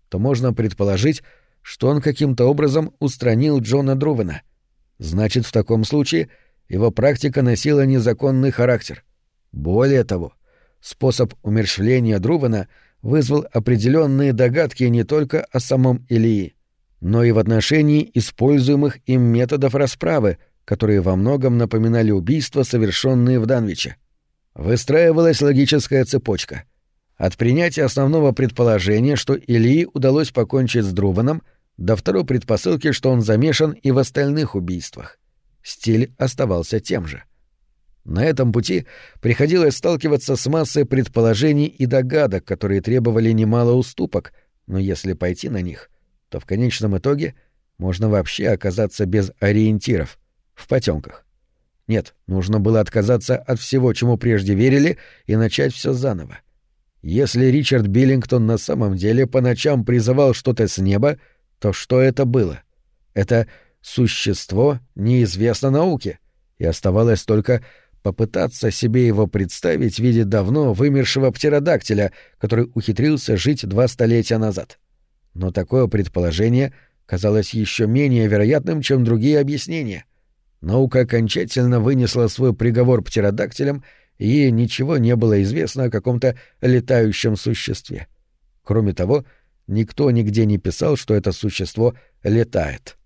то можно предположить, что он каким-то образом устранил Джона Друвена. Значит, в таком случае его практика носила незаконный характер. Более того, способ умерщвления Друвена вызвал определенные догадки не только о самом Илии, но и в отношении используемых им методов расправы, которые во многом напоминали убийства, совершенные в Данвиче. Выстраивалась логическая цепочка. От принятия основного предположения, что Илии удалось покончить с Друваном, до второй предпосылки, что он замешан и в остальных убийствах. Стиль оставался тем же — на этом пути приходилось сталкиваться с массой предположений и догадок, которые требовали немало уступок, но если пойти на них, то в конечном итоге можно вообще оказаться без ориентиров, в потемках. Нет, нужно было отказаться от всего, чему прежде верили, и начать все заново. Если Ричард Биллингтон на самом деле по ночам призывал что-то с неба, то что это было? Это существо неизвестно науке, и оставалось только попытаться себе его представить в виде давно вымершего птеродактиля, который ухитрился жить два столетия назад. Но такое предположение казалось еще менее вероятным, чем другие объяснения. Наука окончательно вынесла свой приговор птеродактилям, и ей ничего не было известно о каком-то летающем существе. Кроме того, никто нигде не писал, что это существо летает.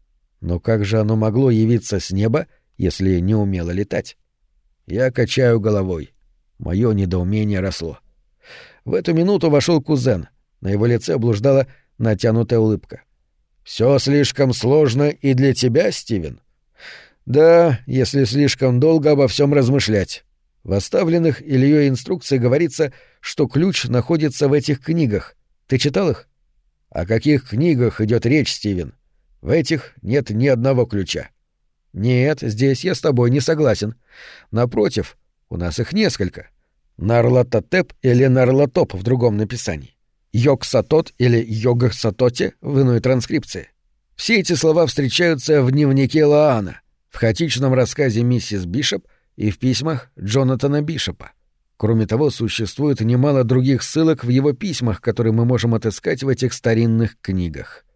Но как же оно могло явиться с неба, если не умело летать? Я качаю головой. Мое недоумение росло. В эту минуту вошел кузен. На его лице блуждала натянутая улыбка. Все слишком сложно и для тебя, Стивен? Да, если слишком долго обо всем размышлять. В оставленных Ильей инструкции говорится, что ключ находится в этих книгах. Ты читал их? О каких книгах идет речь, Стивен? В этих нет ни одного ключа. Нет, здесь я с тобой не согласен. Напротив, у нас их несколько. Нарлатотеп или Нарлатоп в другом написании. Йогсатот или Йогсатоте в иной транскрипции. Все эти слова встречаются в дневнике Лаана, в хаотичном рассказе миссис Бишоп и в письмах Джонатана Бишопа. Кроме того, существует немало других ссылок в его письмах, которые мы можем отыскать в этих старинных книгах.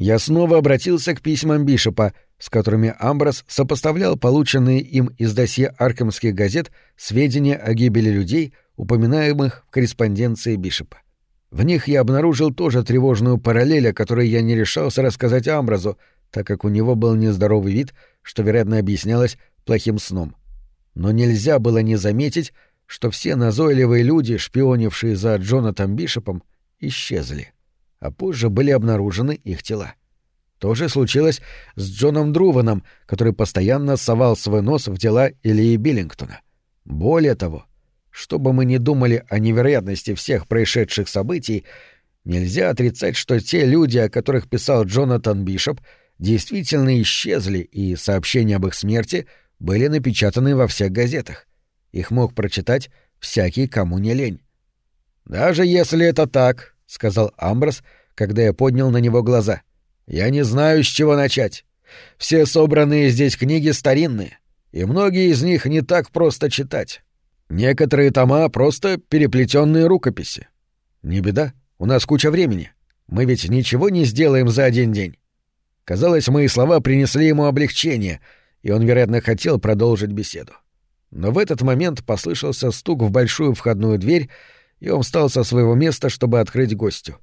Я снова обратился к письмам Бишопа — с которыми Амброс сопоставлял полученные им из досье аркемских газет сведения о гибели людей, упоминаемых в корреспонденции Бишопа. В них я обнаружил тоже тревожную параллель, о которой я не решался рассказать Амброзу, так как у него был нездоровый вид, что, вероятно, объяснялось плохим сном. Но нельзя было не заметить, что все назойливые люди, шпионившие за Джонатом Бишопом, исчезли, а позже были обнаружены их тела. То же случилось с Джоном Друваном, который постоянно совал свой нос в дела Ильи Биллингтона. Более того, что бы мы ни думали о невероятности всех происшедших событий, нельзя отрицать, что те люди, о которых писал Джонатан Бишоп, действительно исчезли, и сообщения об их смерти были напечатаны во всех газетах. Их мог прочитать всякий, кому не лень. «Даже если это так», — сказал Амброс, когда я поднял на него глаза, — «я не знаю, с чего начать. Все собранные здесь книги старинные, и многие из них не так просто читать. Некоторые тома — просто переплетенные рукописи. Не беда, у нас куча времени. Мы ведь ничего не сделаем за один день». Казалось, мои слова принесли ему облегчение, и он, вероятно, хотел продолжить беседу. Но в этот момент послышался стук в большую входную дверь, он встал со своего места, чтобы открыть гостю.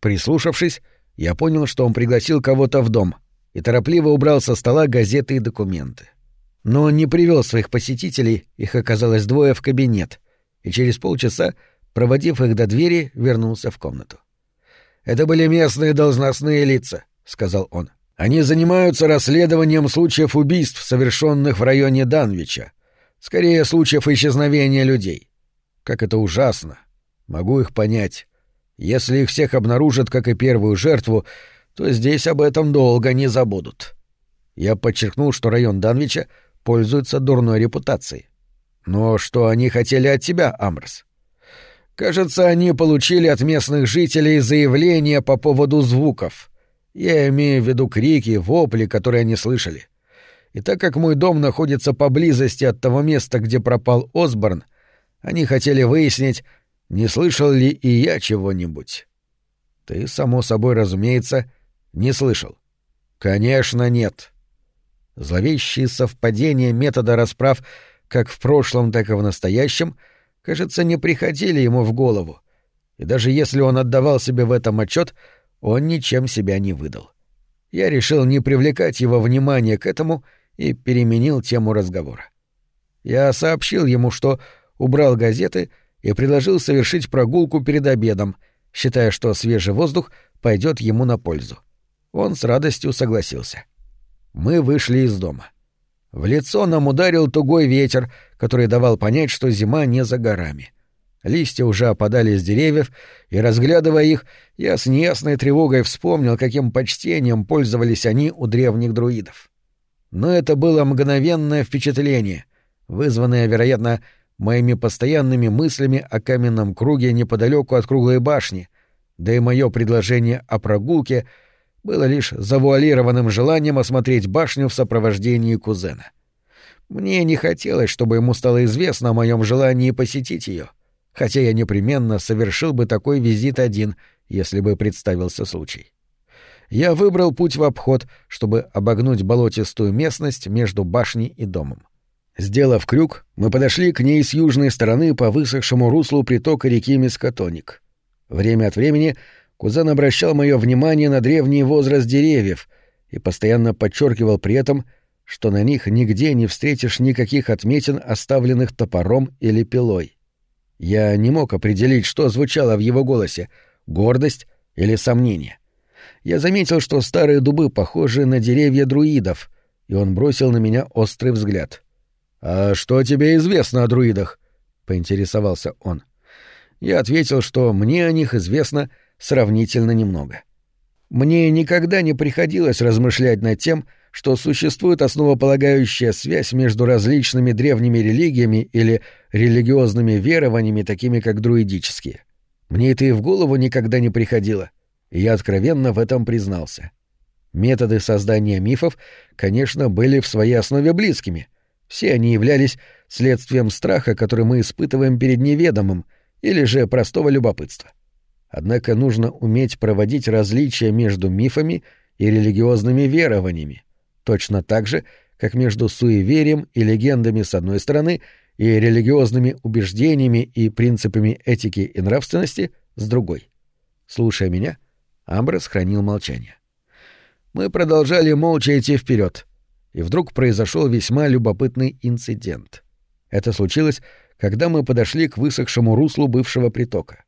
Прислушавшись, я понял, что он пригласил кого-то в дом, и торопливо убрал со стола газеты и документы. Но он не привел своих посетителей, их оказалось двое в кабинет, и через полчаса, проводив их до двери, вернулся в комнату. «Это были местные должностные лица», — сказал он. «Они занимаются расследованием случаев убийств, совершенных в районе Данвича. Скорее, случаев исчезновения людей. Как это ужасно. Могу их понять. Если их всех обнаружат, как и первую жертву, то здесь об этом долго не забудут. Я подчеркнул, что район Данвича пользуется дурной репутацией. Но что они хотели от тебя, Амброс? Кажется, они получили от местных жителей заявление по поводу звуков. Я имею в виду крики, вопли, которые они слышали. И так как мой дом находится поблизости от того места, где пропал Осборн, они хотели выяснить, не слышал ли и я чего-нибудь. Ты, само собой разумеется, не слышал. Конечно, нет. Зловещие совпадения метода расправ как в прошлом, так и в настоящем, кажется, не приходили ему в голову. И даже если он отдавал себе в этом отчет, он ничем себя не выдал. Я решил не привлекать его внимания к этому и переменил тему разговора. Я сообщил ему, что убрал газеты и предложил совершить прогулку перед обедом, считая, что свежий воздух пойдет ему на пользу. Он с радостью согласился. Мы вышли из дома. В лицо нам ударил тугой ветер, который давал понять, что зима не за горами. Листья уже опадали с деревьев, и, разглядывая их, я с неясной тревогой вспомнил, каким почтением пользовались они у древних друидов. Но это было мгновенное впечатление, вызванное, вероятно, моими постоянными мыслями о каменном круге неподалеку от круглой башни, да и мое предложение о прогулке было лишь завуалированным желанием осмотреть башню в сопровождении кузена. Мне не хотелось, чтобы ему стало известно о моем желании посетить ее, хотя я непременно совершил бы такой визит один, если бы представился случай. Я выбрал путь в обход, чтобы обогнуть болотистую местность между башней и домом. Сделав крюк, мы подошли к ней с южной стороны по высохшему руслу притока реки Мискотоник. Время от времени кузен обращал мое внимание на древний возраст деревьев и постоянно подчеркивал при этом, что на них нигде не встретишь никаких отметин, оставленных топором или пилой. Я не мог определить, что звучало в его голосе — гордость или сомнение. Я заметил, что старые дубы похожи на деревья друидов, и он бросил на меня острый взгляд. «А что тебе известно о друидах?» — поинтересовался он. Я ответил, что мне о них известно сравнительно немного. Мне никогда не приходилось размышлять над тем, что существует основополагающая связь между различными древними религиями или религиозными верованиями, такими как друидические. Мне это и в голову никогда не приходило, и я откровенно в этом признался. Методы создания мифов, конечно, были в своей основе близкими — все они являлись следствием страха, который мы испытываем перед неведомым, или же простого любопытства. Однако нужно уметь проводить различия между мифами и религиозными верованиями, точно так же, как между суеверием и легендами с одной стороны и религиозными убеждениями и принципами этики и нравственности с другой. Слушая меня, Амброс хранил молчание. Мы продолжали молча идти вперед, и вдруг произошел весьма любопытный инцидент. Это случилось, когда мы подошли к высохшему руслу бывшего притока.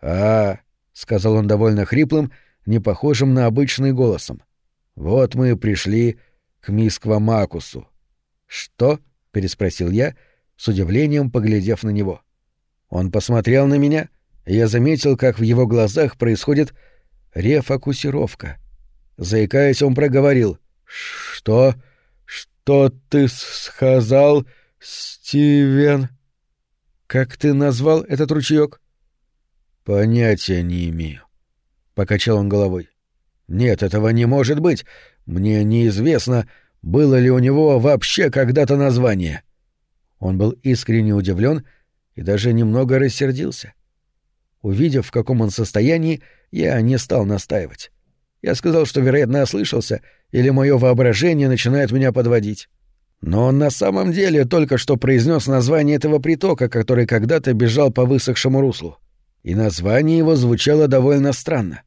«А, — сказал он довольно хриплым, не похожим на обычный голосом. «Вот мы и пришли к Мисквамакусу». «Что?» — переспросил я, с удивлением поглядев на него. Он посмотрел на меня, и я заметил, как в его глазах происходит рефокусировка. Заикаясь, он проговорил. «Что?» «Что ты сказал, Стивен?» «Как ты назвал этот ручеек?» Понятия не имею. Покачал он головой. Нет, этого не может быть. Мне неизвестно, было ли у него вообще когда-то название. Он был искренне удивлен и даже немного рассердился. Увидев, в каком он состоянии, я не стал настаивать. Я сказал, что, вероятно, ослышался, или мое воображение начинает меня подводить. Но он на самом деле только что произнес название этого притока, который когда-то бежал по высохшему руслу. И название его звучало довольно странно.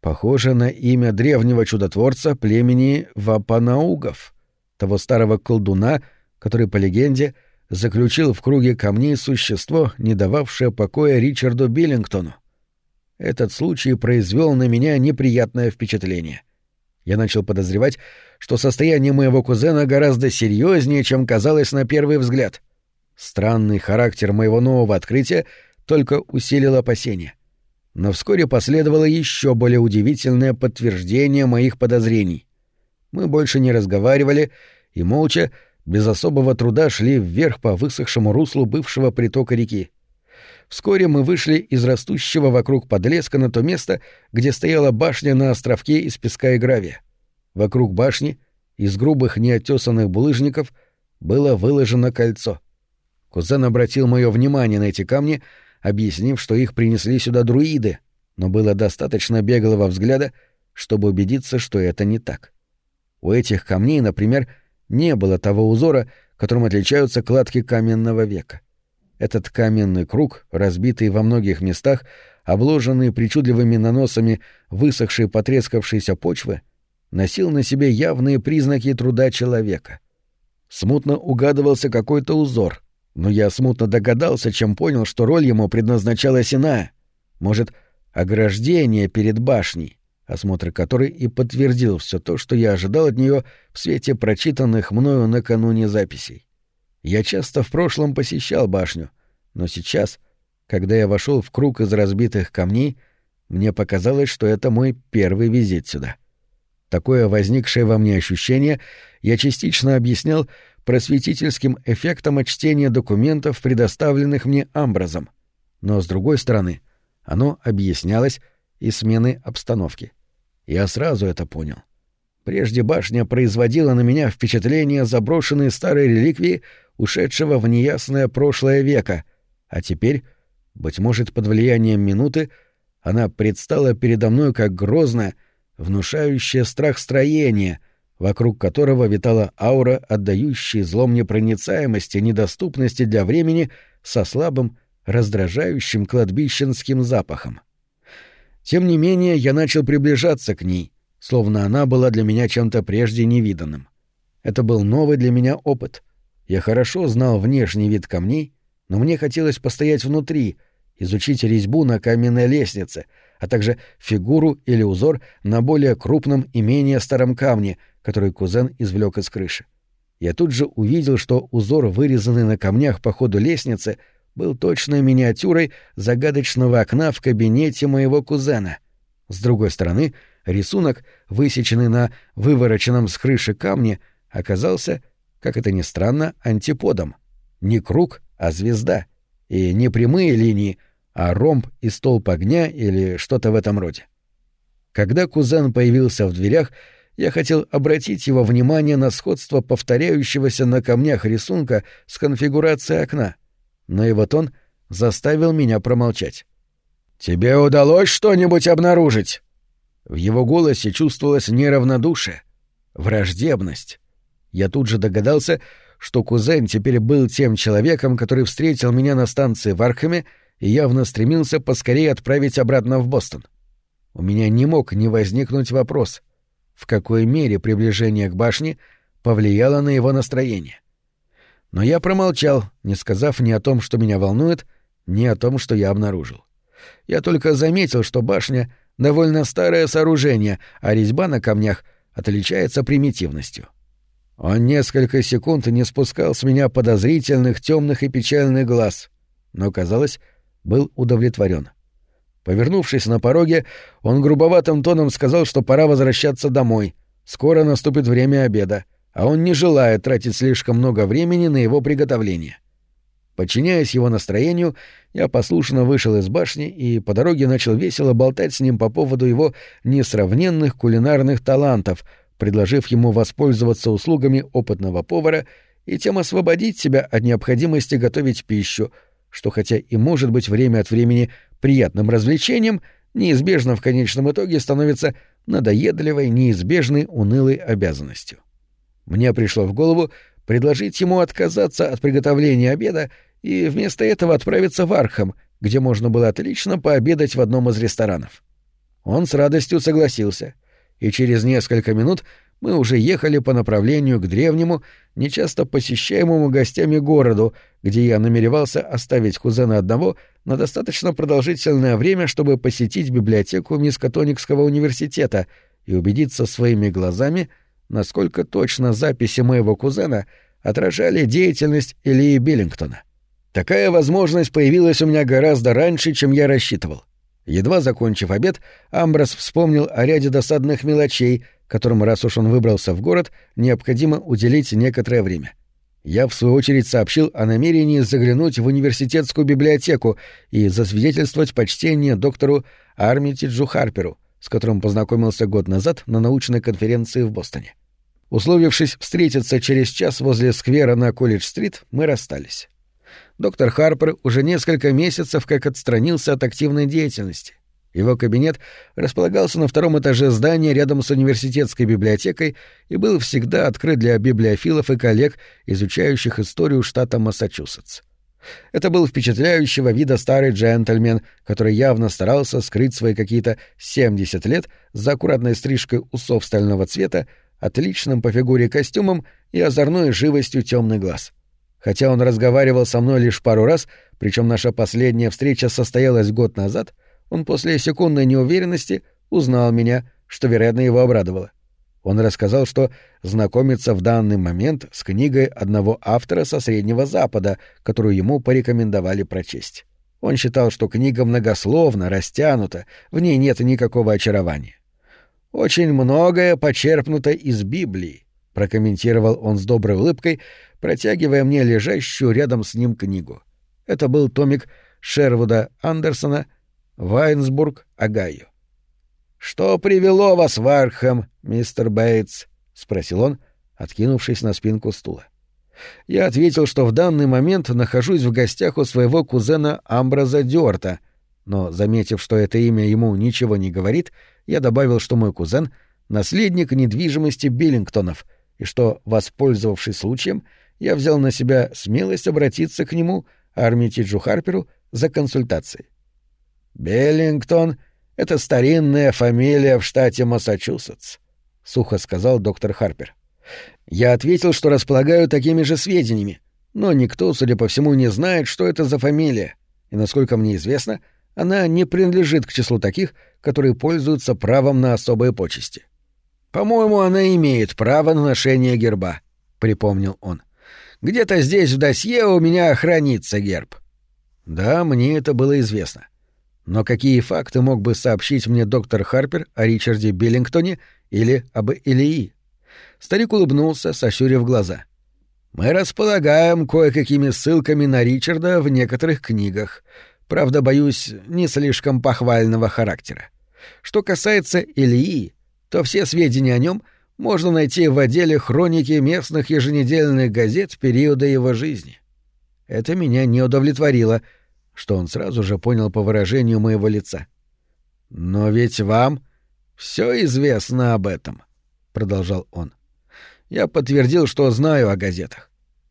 Похоже на имя древнего чудотворца племени Вапанаугов, того старого колдуна, который, по легенде, заключил в круге камней существо, не дававшее покоя Ричарду Биллингтону. Этот случай произвел на меня неприятное впечатление. Я начал подозревать, что состояние моего кузена гораздо серьезнее, чем казалось на первый взгляд. Странный характер моего нового открытия только усилил опасения. Но вскоре последовало еще более удивительное подтверждение моих подозрений. Мы больше не разговаривали и молча, без особого труда шли вверх по высохшему руслу бывшего притока реки. Вскоре мы вышли из растущего вокруг подлеска на то место, где стояла башня на островке из песка и гравия. Вокруг башни, из грубых неотесанных булыжников, было выложено кольцо. Кузен обратил мое внимание на эти камни, объяснив, что их принесли сюда друиды, но было достаточно беглого взгляда, чтобы убедиться, что это не так. У этих камней, например, не было того узора, которым отличаются кладки каменного века. Этот каменный круг, разбитый во многих местах, обложенный причудливыми наносами высохшей потрескавшейся почвы, носил на себе явные признаки труда человека. Смутно угадывался какой-то узор, но я смутно догадался, чем понял, что роль ему предназначалась иная. Может, ограждение перед башней, осмотр которой и подтвердил все то, что я ожидал от нее в свете прочитанных мною накануне записей. Я часто в прошлом посещал башню, но сейчас, когда я вошел в круг из разбитых камней, мне показалось, что это мой первый визит сюда. Такое возникшее во мне ощущение я частично объяснял просветительским эффектом от чтения документов, предоставленных мне Амбразом. Но, с другой стороны, оно объяснялось и смены обстановки. Я сразу это понял. Прежде башня производила на меня впечатление заброшенной старой реликвии, ушедшего в неясное прошлое века, а теперь, быть может, под влиянием минуты, она предстала передо мной как грозное, внушающее страх строение, вокруг которого витала аура, отдающая злом непроницаемости, недоступности для времени со слабым, раздражающим кладбищенским запахом. Тем не менее, я начал приближаться к ней, словно она была для меня чем-то прежде невиданным. Это был новый для меня опыт. Я хорошо знал внешний вид камней, но мне хотелось постоять внутри, изучить резьбу на каменной лестнице, а также фигуру или узор на более крупном и менее старом камне, который кузен извлек из крыши. Я тут же увидел, что узор, вырезанный на камнях по ходу лестницы, был точной миниатюрой загадочного окна в кабинете моего кузена. С другой стороны, рисунок, высеченный на вывороченном с крыши камне, оказался, как это ни странно, антиподом. Не круг, а звезда. И не прямые линии, а ромб и столб огня или что-то в этом роде. Когда кузен появился в дверях, я хотел обратить его внимание на сходство повторяющегося на камнях рисунка с конфигурацией окна — но его тон заставил меня промолчать. «Тебе удалось что-нибудь обнаружить?» В его голосе чувствовалось неравнодушие, враждебность. Я тут же догадался, что кузен теперь был тем человеком, который встретил меня на станции в Архаме и явно стремился поскорее отправить обратно в Бостон. У меня не мог не возникнуть вопрос, в какой мере приближение к башне повлияло на его настроение. Но я промолчал, не сказав ни о том, что меня волнует, ни о том, что я обнаружил. Я только заметил, что башня — довольно старое сооружение, а резьба на камнях отличается примитивностью. Он несколько секунд не спускал с меня подозрительных, темных и печальных глаз, но, казалось, был удовлетворен. Повернувшись на пороге, он грубоватым тоном сказал, что пора возвращаться домой. Скоро наступит время обеда а он не желает тратить слишком много времени на его приготовление. Подчиняясь его настроению, я послушно вышел из башни и по дороге начал весело болтать с ним по поводу его несравненных кулинарных талантов, предложив ему воспользоваться услугами опытного повара и тем освободить себя от необходимости готовить пищу, что хотя и может быть время от времени приятным развлечением, неизбежно в конечном итоге становится надоедливой, неизбежной, унылой обязанностью. Мне пришло в голову предложить ему отказаться от приготовления обеда и вместо этого отправиться в Архам, где можно было отлично пообедать в одном из ресторанов. Он с радостью согласился, и через несколько минут мы уже ехали по направлению к древнему, нечасто посещаемому гостями городу, где я намеревался оставить кузена одного на достаточно продолжительное время, чтобы посетить библиотеку Мискатоникского университета и убедиться своими глазами, насколько точно записи моего кузена отражали деятельность Ильи Биллингтона. Такая возможность появилась у меня гораздо раньше, чем я рассчитывал. Едва закончив обед, Амброс вспомнил о ряде досадных мелочей, которым, раз уж он выбрался в город, необходимо уделить некоторое время. Я, в свою очередь, сообщил о намерении заглянуть в университетскую библиотеку и засвидетельствовать почтение доктору Армитиджу Харперу, с которым познакомился год назад на научной конференции в Бостоне. Условившись встретиться через час возле сквера на Колледж-стрит, мы расстались. Доктор Харпер уже несколько месяцев как отстранился от активной деятельности. Его кабинет располагался на втором этаже здания рядом с университетской библиотекой и был всегда открыт для библиофилов и коллег, изучающих историю штата Массачусетс. Это был впечатляющего вида старый джентльмен, который явно старался скрыть свои какие-то 70 лет за аккуратной стрижкой усов стального цвета, отличным по фигуре костюмом и озорной живостью темный глаз. Хотя он разговаривал со мной лишь пару раз, причем наша последняя встреча состоялась год назад — он после секундной неуверенности узнал меня, что, вероятно, его обрадовало. Он рассказал, что знакомится в данный момент с книгой одного автора со Среднего Запада, которую ему порекомендовали прочесть. Он считал, что книга многословна, растянута, в ней нет никакого очарования. «Очень многое почерпнуто из Библии», — прокомментировал он с доброй улыбкой, протягивая мне лежащую рядом с ним книгу. Это был томик Шервуда Андерсона Вайнсбург, Огайо. «Что привело вас в Архам, мистер Бейтс?» — спросил он, откинувшись на спинку стула. Я ответил, что в данный момент нахожусь в гостях у своего кузена Амбраза Дёрта, но, заметив, что это имя ему ничего не говорит, я добавил, что мой кузен — наследник недвижимости Биллингтонов, и что, воспользовавшись случаем, я взял на себя смелость обратиться к нему, Армитиджу Харперу, за консультацией. «Беллингтон — это старинная фамилия в штате Массачусетс», — сухо сказал доктор Харпер. Я ответил, что располагаю такими же сведениями, но никто, судя по всему, не знает, что это за фамилия, и, насколько мне известно, она не принадлежит к числу таких, которые пользуются правом на особые почести. «По-моему, она имеет право на ношение герба», — припомнил он. «Где-то здесь в досье у меня хранится герб». Да, мне это было известно. Но какие факты мог бы сообщить мне доктор Харпер о Ричарде Биллингтоне или об Илии? Старик улыбнулся, сощурив глаза. «Мы располагаем кое-какими ссылками на Ричарда в некоторых книгах. Правда, боюсь, не слишком похвального характера. Что касается Ильи, то все сведения о нем можно найти в отделе хроники местных еженедельных газет периода его жизни. Это меня не удовлетворило — что он сразу же понял по выражению моего лица. «Но ведь вам все известно об этом», — продолжал он. Я подтвердил, что знаю о газетах.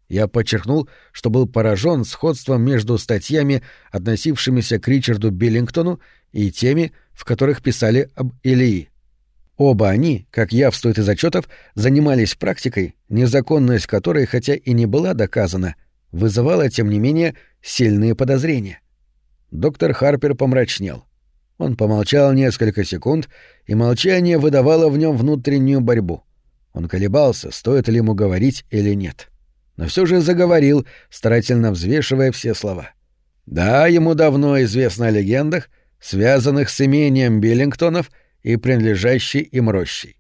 Я подчеркнул, что был поражен сходством между статьями, относившимися к Ричарду Биллингтону, и теми, в которых писали об Илии. Оба они, как явствует из отчетов, занимались практикой, незаконность которой, хотя и не была доказана, вызывала, тем не менее, сильные подозрения. Доктор Харпер помрачнел. Он помолчал несколько секунд, и молчание выдавало в нем внутреннюю борьбу. Он колебался, стоит ли ему говорить или нет. Но все же заговорил, старательно взвешивая все слова. Да, ему давно известно о легендах, связанных с имением Биллингтонов и принадлежащей им рощей.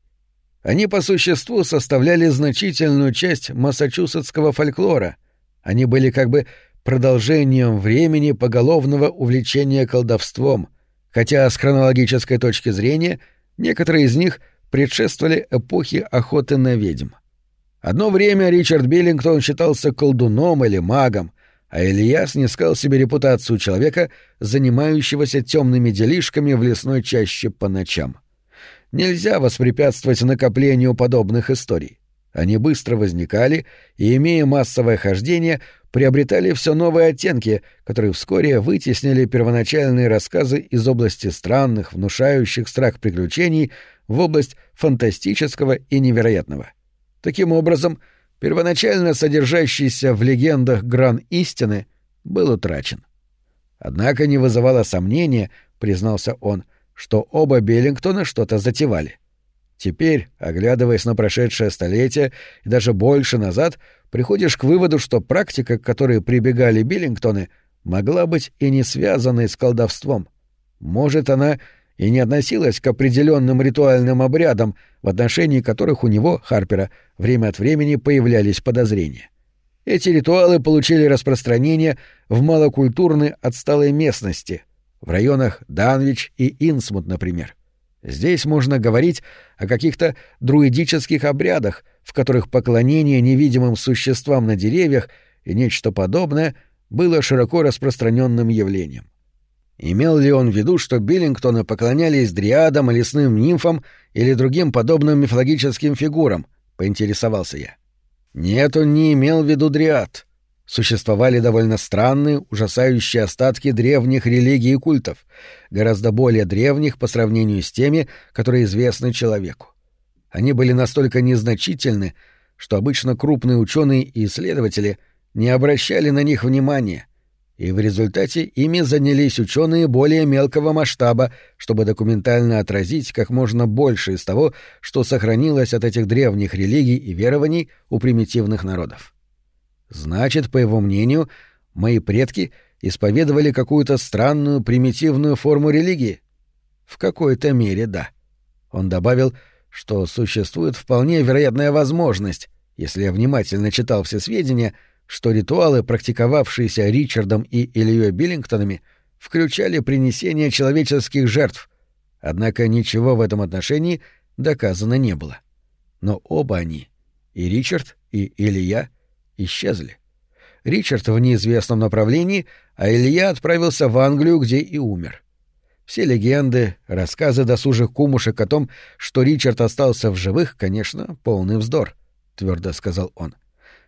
Они по существу составляли значительную часть массачусетского фольклора. Они были как бы продолжением времени поголовного увлечения колдовством, хотя с хронологической точки зрения некоторые из них предшествовали эпохе охоты на ведьм. Одно время Ричард Биллингтон считался колдуном или магом, а Илья снискал себе репутацию человека, занимающегося темными делишками в лесной чаще по ночам. Нельзя воспрепятствовать накоплению подобных историй. Они быстро возникали и, имея массовое хождение, приобретали все новые оттенки, которые вскоре вытеснили первоначальные рассказы из области странных, внушающих страх приключений в область фантастического и невероятного. Таким образом, первоначально содержащийся в легендах гран истины был утрачен. Однако не вызывало сомнения, признался он, что оба Беллингтона что-то затевали. Теперь, оглядываясь на прошедшее столетие и даже больше назад, приходишь к выводу, что практика, к которой прибегали Биллингтоны, могла быть и не связанной с колдовством. Может, она и не относилась к определенным ритуальным обрядам, в отношении которых у него, Харпера, время от времени появлялись подозрения. Эти ритуалы получили распространение в малокультурной отсталой местности, в районах Данвич и Инсмут, например. Здесь можно говорить о каких-то друидических обрядах, в которых поклонение невидимым существам на деревьях и нечто подобное было широко распространенным явлением. Имел ли он в виду, что Биллингтоны поклонялись дриадам, лесным нимфам или другим подобным мифологическим фигурам? поинтересовался я. Нет, он не имел в виду дриад. Существовали довольно странные, ужасающие остатки древних религий и культов, гораздо более древних по сравнению с теми, которые известны человеку. Они были настолько незначительны, что обычно крупные ученые и исследователи не обращали на них внимания — и в результате ими занялись ученые более мелкого масштаба, чтобы документально отразить как можно больше из того, что сохранилось от этих древних религий и верований у примитивных народов. Значит, по его мнению, мои предки исповедовали какую-то странную примитивную форму религии? В какой-то мере да. Он добавил, что существует вполне вероятная возможность, если я внимательно читал все сведения — что ритуалы, практиковавшиеся Ричардом и Ильей Биллингтонами, включали принесение человеческих жертв, однако ничего в этом отношении доказано не было. Но оба они, и Ричард, и Илья, исчезли. Ричард в неизвестном направлении, а Илья отправился в Англию, где и умер. Все легенды, рассказы досужих кумушек о том, что Ричард остался в живых, конечно, полный вздор, — твердо сказал он.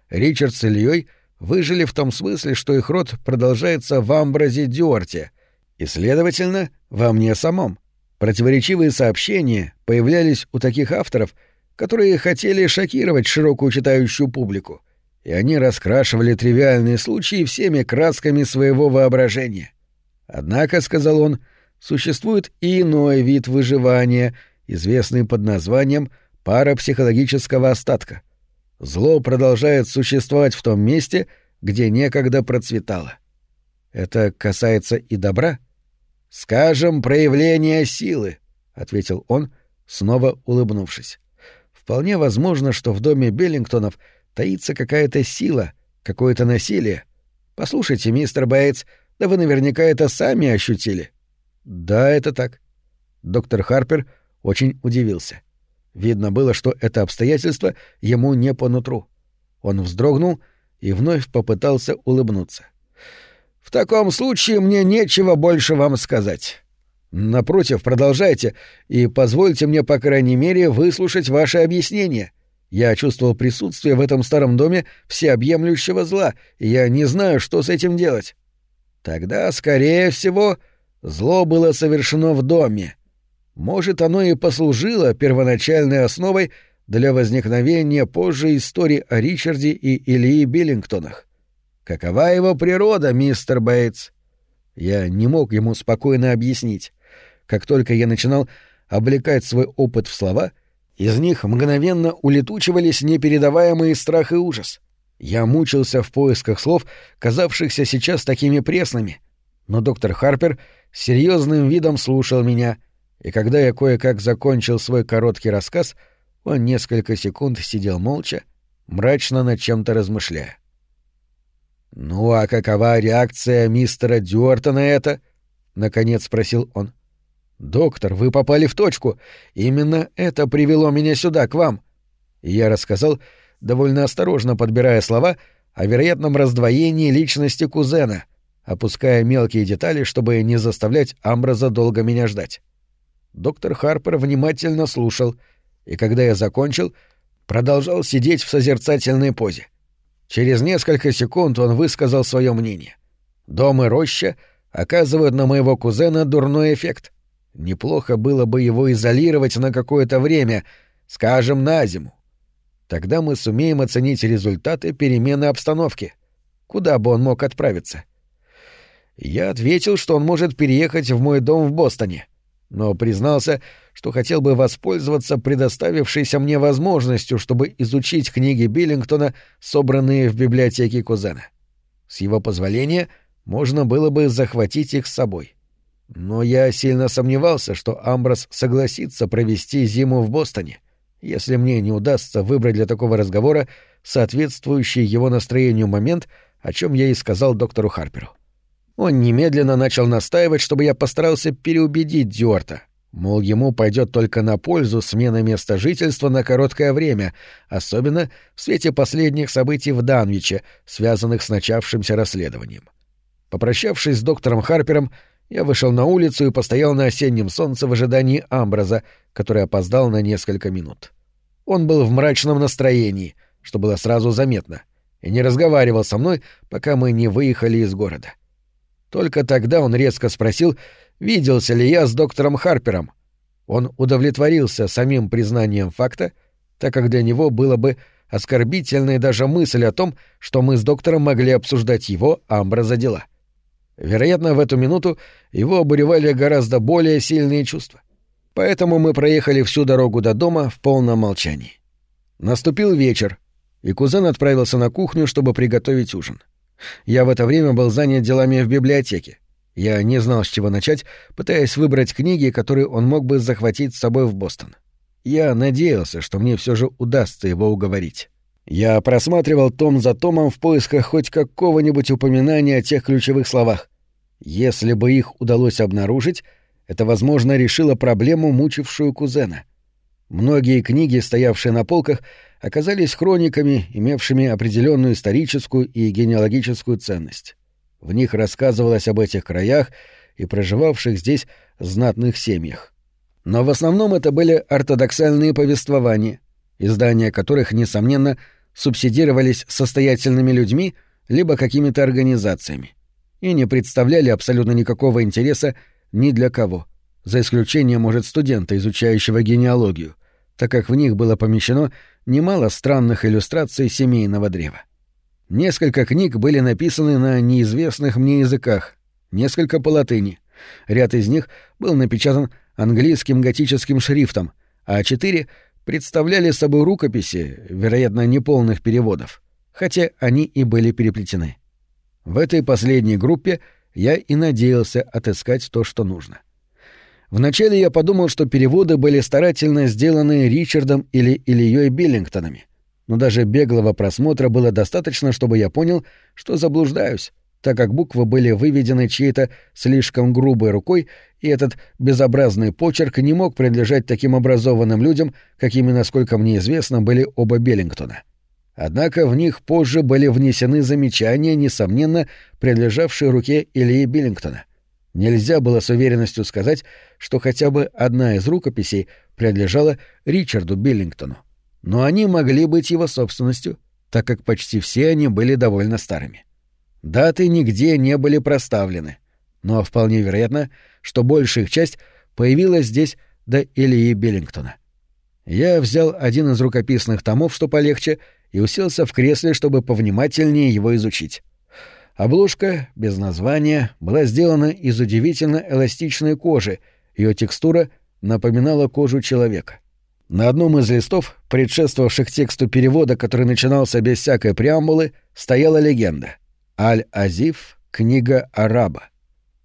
Ричард с Ильей выжили в том смысле, что их род продолжается в Амбразе Дюарте, и, следовательно, во мне самом. Противоречивые сообщения появлялись у таких авторов, которые хотели шокировать широкую читающую публику, и они раскрашивали тривиальные случаи всеми красками своего воображения. Однако, — сказал он, — существует и иной вид выживания, известный под названием парапсихологического остатка — Зло продолжает существовать в том месте, где некогда процветало. Это касается и добра? Скажем, проявления силы, ответил он, снова улыбнувшись. Вполне возможно, что в доме Беллингтонов таится какая-то сила, какое-то насилие. Послушайте, мистер Бейтс, да вы наверняка это сами ощутили. Да, это так. Доктор Харпер очень удивился. Видно было, что это обстоятельство ему не по нутру. Он вздрогнул и вновь попытался улыбнуться. «В таком случае мне нечего больше вам сказать. Напротив, продолжайте и позвольте мне, по крайней мере, выслушать ваши объяснения. Я чувствовал присутствие в этом старом доме всеобъемлющего зла, и я не знаю, что с этим делать. Тогда, скорее всего, зло было совершено в доме, может, оно и послужило первоначальной основой для возникновения позже истории о Ричарде и Ильи Биллингтонах. Какова его природа, мистер Бейтс? Я не мог ему спокойно объяснить. Как только я начинал облекать свой опыт в слова, из них мгновенно улетучивались непередаваемый страх и ужас. Я мучился в поисках слов, казавшихся сейчас такими пресными. Но доктор Харпер серьезным видом слушал меня — и когда я кое-как закончил свой короткий рассказ, он несколько секунд сидел молча, мрачно над чем-то размышляя. «Ну а какова реакция мистера Дюарта на это?» — наконец спросил он. «Доктор, вы попали в точку. Именно это привело меня сюда, к вам». И я рассказал, довольно осторожно подбирая слова, о вероятном раздвоении личности кузена, опуская мелкие детали, чтобы не заставлять Амбраза долго меня ждать. Доктор Харпер внимательно слушал, и когда я закончил, продолжал сидеть в созерцательной позе. Через несколько секунд он высказал свое мнение. «Дом и роща оказывают на моего кузена дурной эффект. Неплохо было бы его изолировать на какое-то время, скажем, на зиму. Тогда мы сумеем оценить результаты перемены обстановки. Куда бы он мог отправиться?» Я ответил, что он может переехать в мой дом в Бостоне, но признался, что хотел бы воспользоваться предоставившейся мне возможностью, чтобы изучить книги Биллингтона, собранные в библиотеке кузена. С его позволения можно было бы захватить их с собой. Но я сильно сомневался, что Амброс согласится провести зиму в Бостоне, если мне не удастся выбрать для такого разговора соответствующий его настроению момент, о чем я и сказал доктору Харперу. Он немедленно начал настаивать, чтобы я постарался переубедить Дюарта, Мол, ему пойдет только на пользу смена места жительства на короткое время, особенно в свете последних событий в Данвиче, связанных с начавшимся расследованием. Попрощавшись с доктором Харпером, я вышел на улицу и постоял на осеннем солнце в ожидании Амбраза, который опоздал на несколько минут. Он был в мрачном настроении, что было сразу заметно, и не разговаривал со мной, пока мы не выехали из города. Только тогда он резко спросил, виделся ли я с доктором Харпером. Он удовлетворился самим признанием факта, так как для него было бы оскорбительной даже мысль о том, что мы с доктором могли обсуждать его, Амбраза, дела. Вероятно, в эту минуту его обуревали гораздо более сильные чувства. Поэтому мы проехали всю дорогу до дома в полном молчании. Наступил вечер, и кузен отправился на кухню, чтобы приготовить ужин. Я в это время был занят делами в библиотеке. Я не знал, с чего начать, пытаясь выбрать книги, которые он мог бы захватить с собой в Бостон. Я надеялся, что мне все же удастся его уговорить. Я просматривал том за томом в поисках хоть какого-нибудь упоминания о тех ключевых словах. Если бы их удалось обнаружить, это, возможно, решило проблему, мучившую кузена. Многие книги, стоявшие на полках, оказались хрониками, имевшими определенную историческую и генеалогическую ценность. В них рассказывалось об этих краях и проживавших здесь знатных семьях. Но в основном это были ортодоксальные повествования, издания которых, несомненно, субсидировались состоятельными людьми либо какими-то организациями и не представляли абсолютно никакого интереса ни для кого, за исключением, может, студента, изучающего генеалогию, так как в них было помещено немало странных иллюстраций семейного древа. Несколько книг были написаны на неизвестных мне языках, несколько по латыни. Ряд из них был напечатан английским готическим шрифтом, а четыре представляли собой рукописи, вероятно, неполных переводов, хотя они и были переплетены. В этой последней группе я и надеялся отыскать то, что нужно. Вначале я подумал, что переводы были старательно сделаны Ричардом или Ильей Биллингтонами — но даже беглого просмотра было достаточно, чтобы я понял, что заблуждаюсь, так как буквы были выведены чьей-то слишком грубой рукой, и этот безобразный почерк не мог принадлежать таким образованным людям, какими, насколько мне известно, были оба Беллингтона. Однако в них позже были внесены замечания, несомненно, принадлежавшие руке Ильи Биллингтона. Нельзя было с уверенностью сказать, что хотя бы одна из рукописей принадлежала Ричарду Биллингтону но они могли быть его собственностью, так как почти все они были довольно старыми. Даты нигде не были проставлены, но вполне вероятно, что большая их часть появилась здесь до Ильи Беллингтона. Я взял один из рукописных томов, что полегче, и уселся в кресле, чтобы повнимательнее его изучить. Обложка, без названия, была сделана из удивительно эластичной кожи, ее текстура напоминала кожу человека. На одном из листов, предшествовавших тексту перевода, который начинался без всякой преамбулы, стояла легенда. «Аль-Азиф. Книга араба».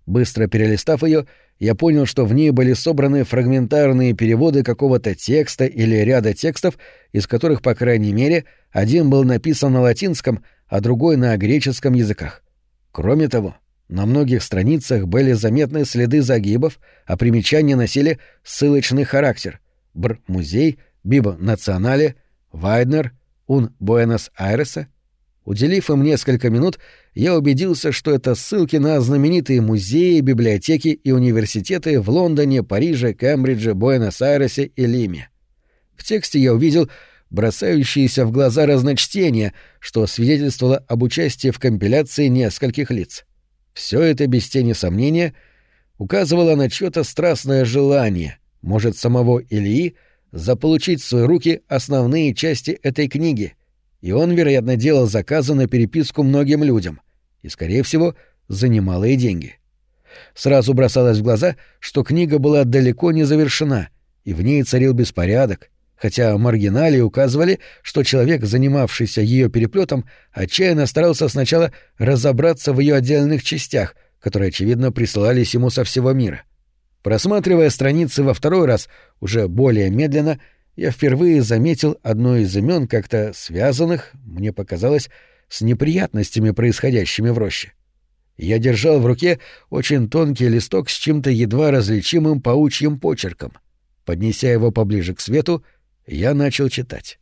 Быстро перелистав ее, я понял, что в ней были собраны фрагментарные переводы какого-то текста или ряда текстов, из которых, по крайней мере, один был написан на латинском, а другой на греческом языках. Кроме того, на многих страницах были заметны следы загибов, а примечания носили ссылочный характер. Бр-музей, Биба Национале, Вайднер, Ун Буэнос-Айреса. Уделив им несколько минут, я убедился, что это ссылки на знаменитые музеи, библиотеки и университеты в Лондоне, Париже, Кембридже, Буэнос-Айресе и Лиме. В тексте я увидел бросающиеся в глаза разночтения, что свидетельствовало об участии в компиляции нескольких лиц. Все это без тени сомнения указывало на чьё-то страстное желание, может, самого Ильи, заполучить в свои руки основные части этой книги, и он, вероятно, делал заказы на переписку многим людям, и, скорее всего, за немалые деньги. Сразу бросалось в глаза, что книга была далеко не завершена, и в ней царил беспорядок, хотя маргиналии указывали, что человек, занимавшийся ее переплетом, отчаянно старался сначала разобраться в ее отдельных частях, которые, очевидно, присылались ему со всего мира. Просматривая страницы во второй раз, уже более медленно, я впервые заметил одно из имен, как-то связанных, мне показалось, с неприятностями, происходящими в роще. Я держал в руке очень тонкий листок с чем-то едва различимым паучьим почерком. Поднеся его поближе к свету, я начал читать.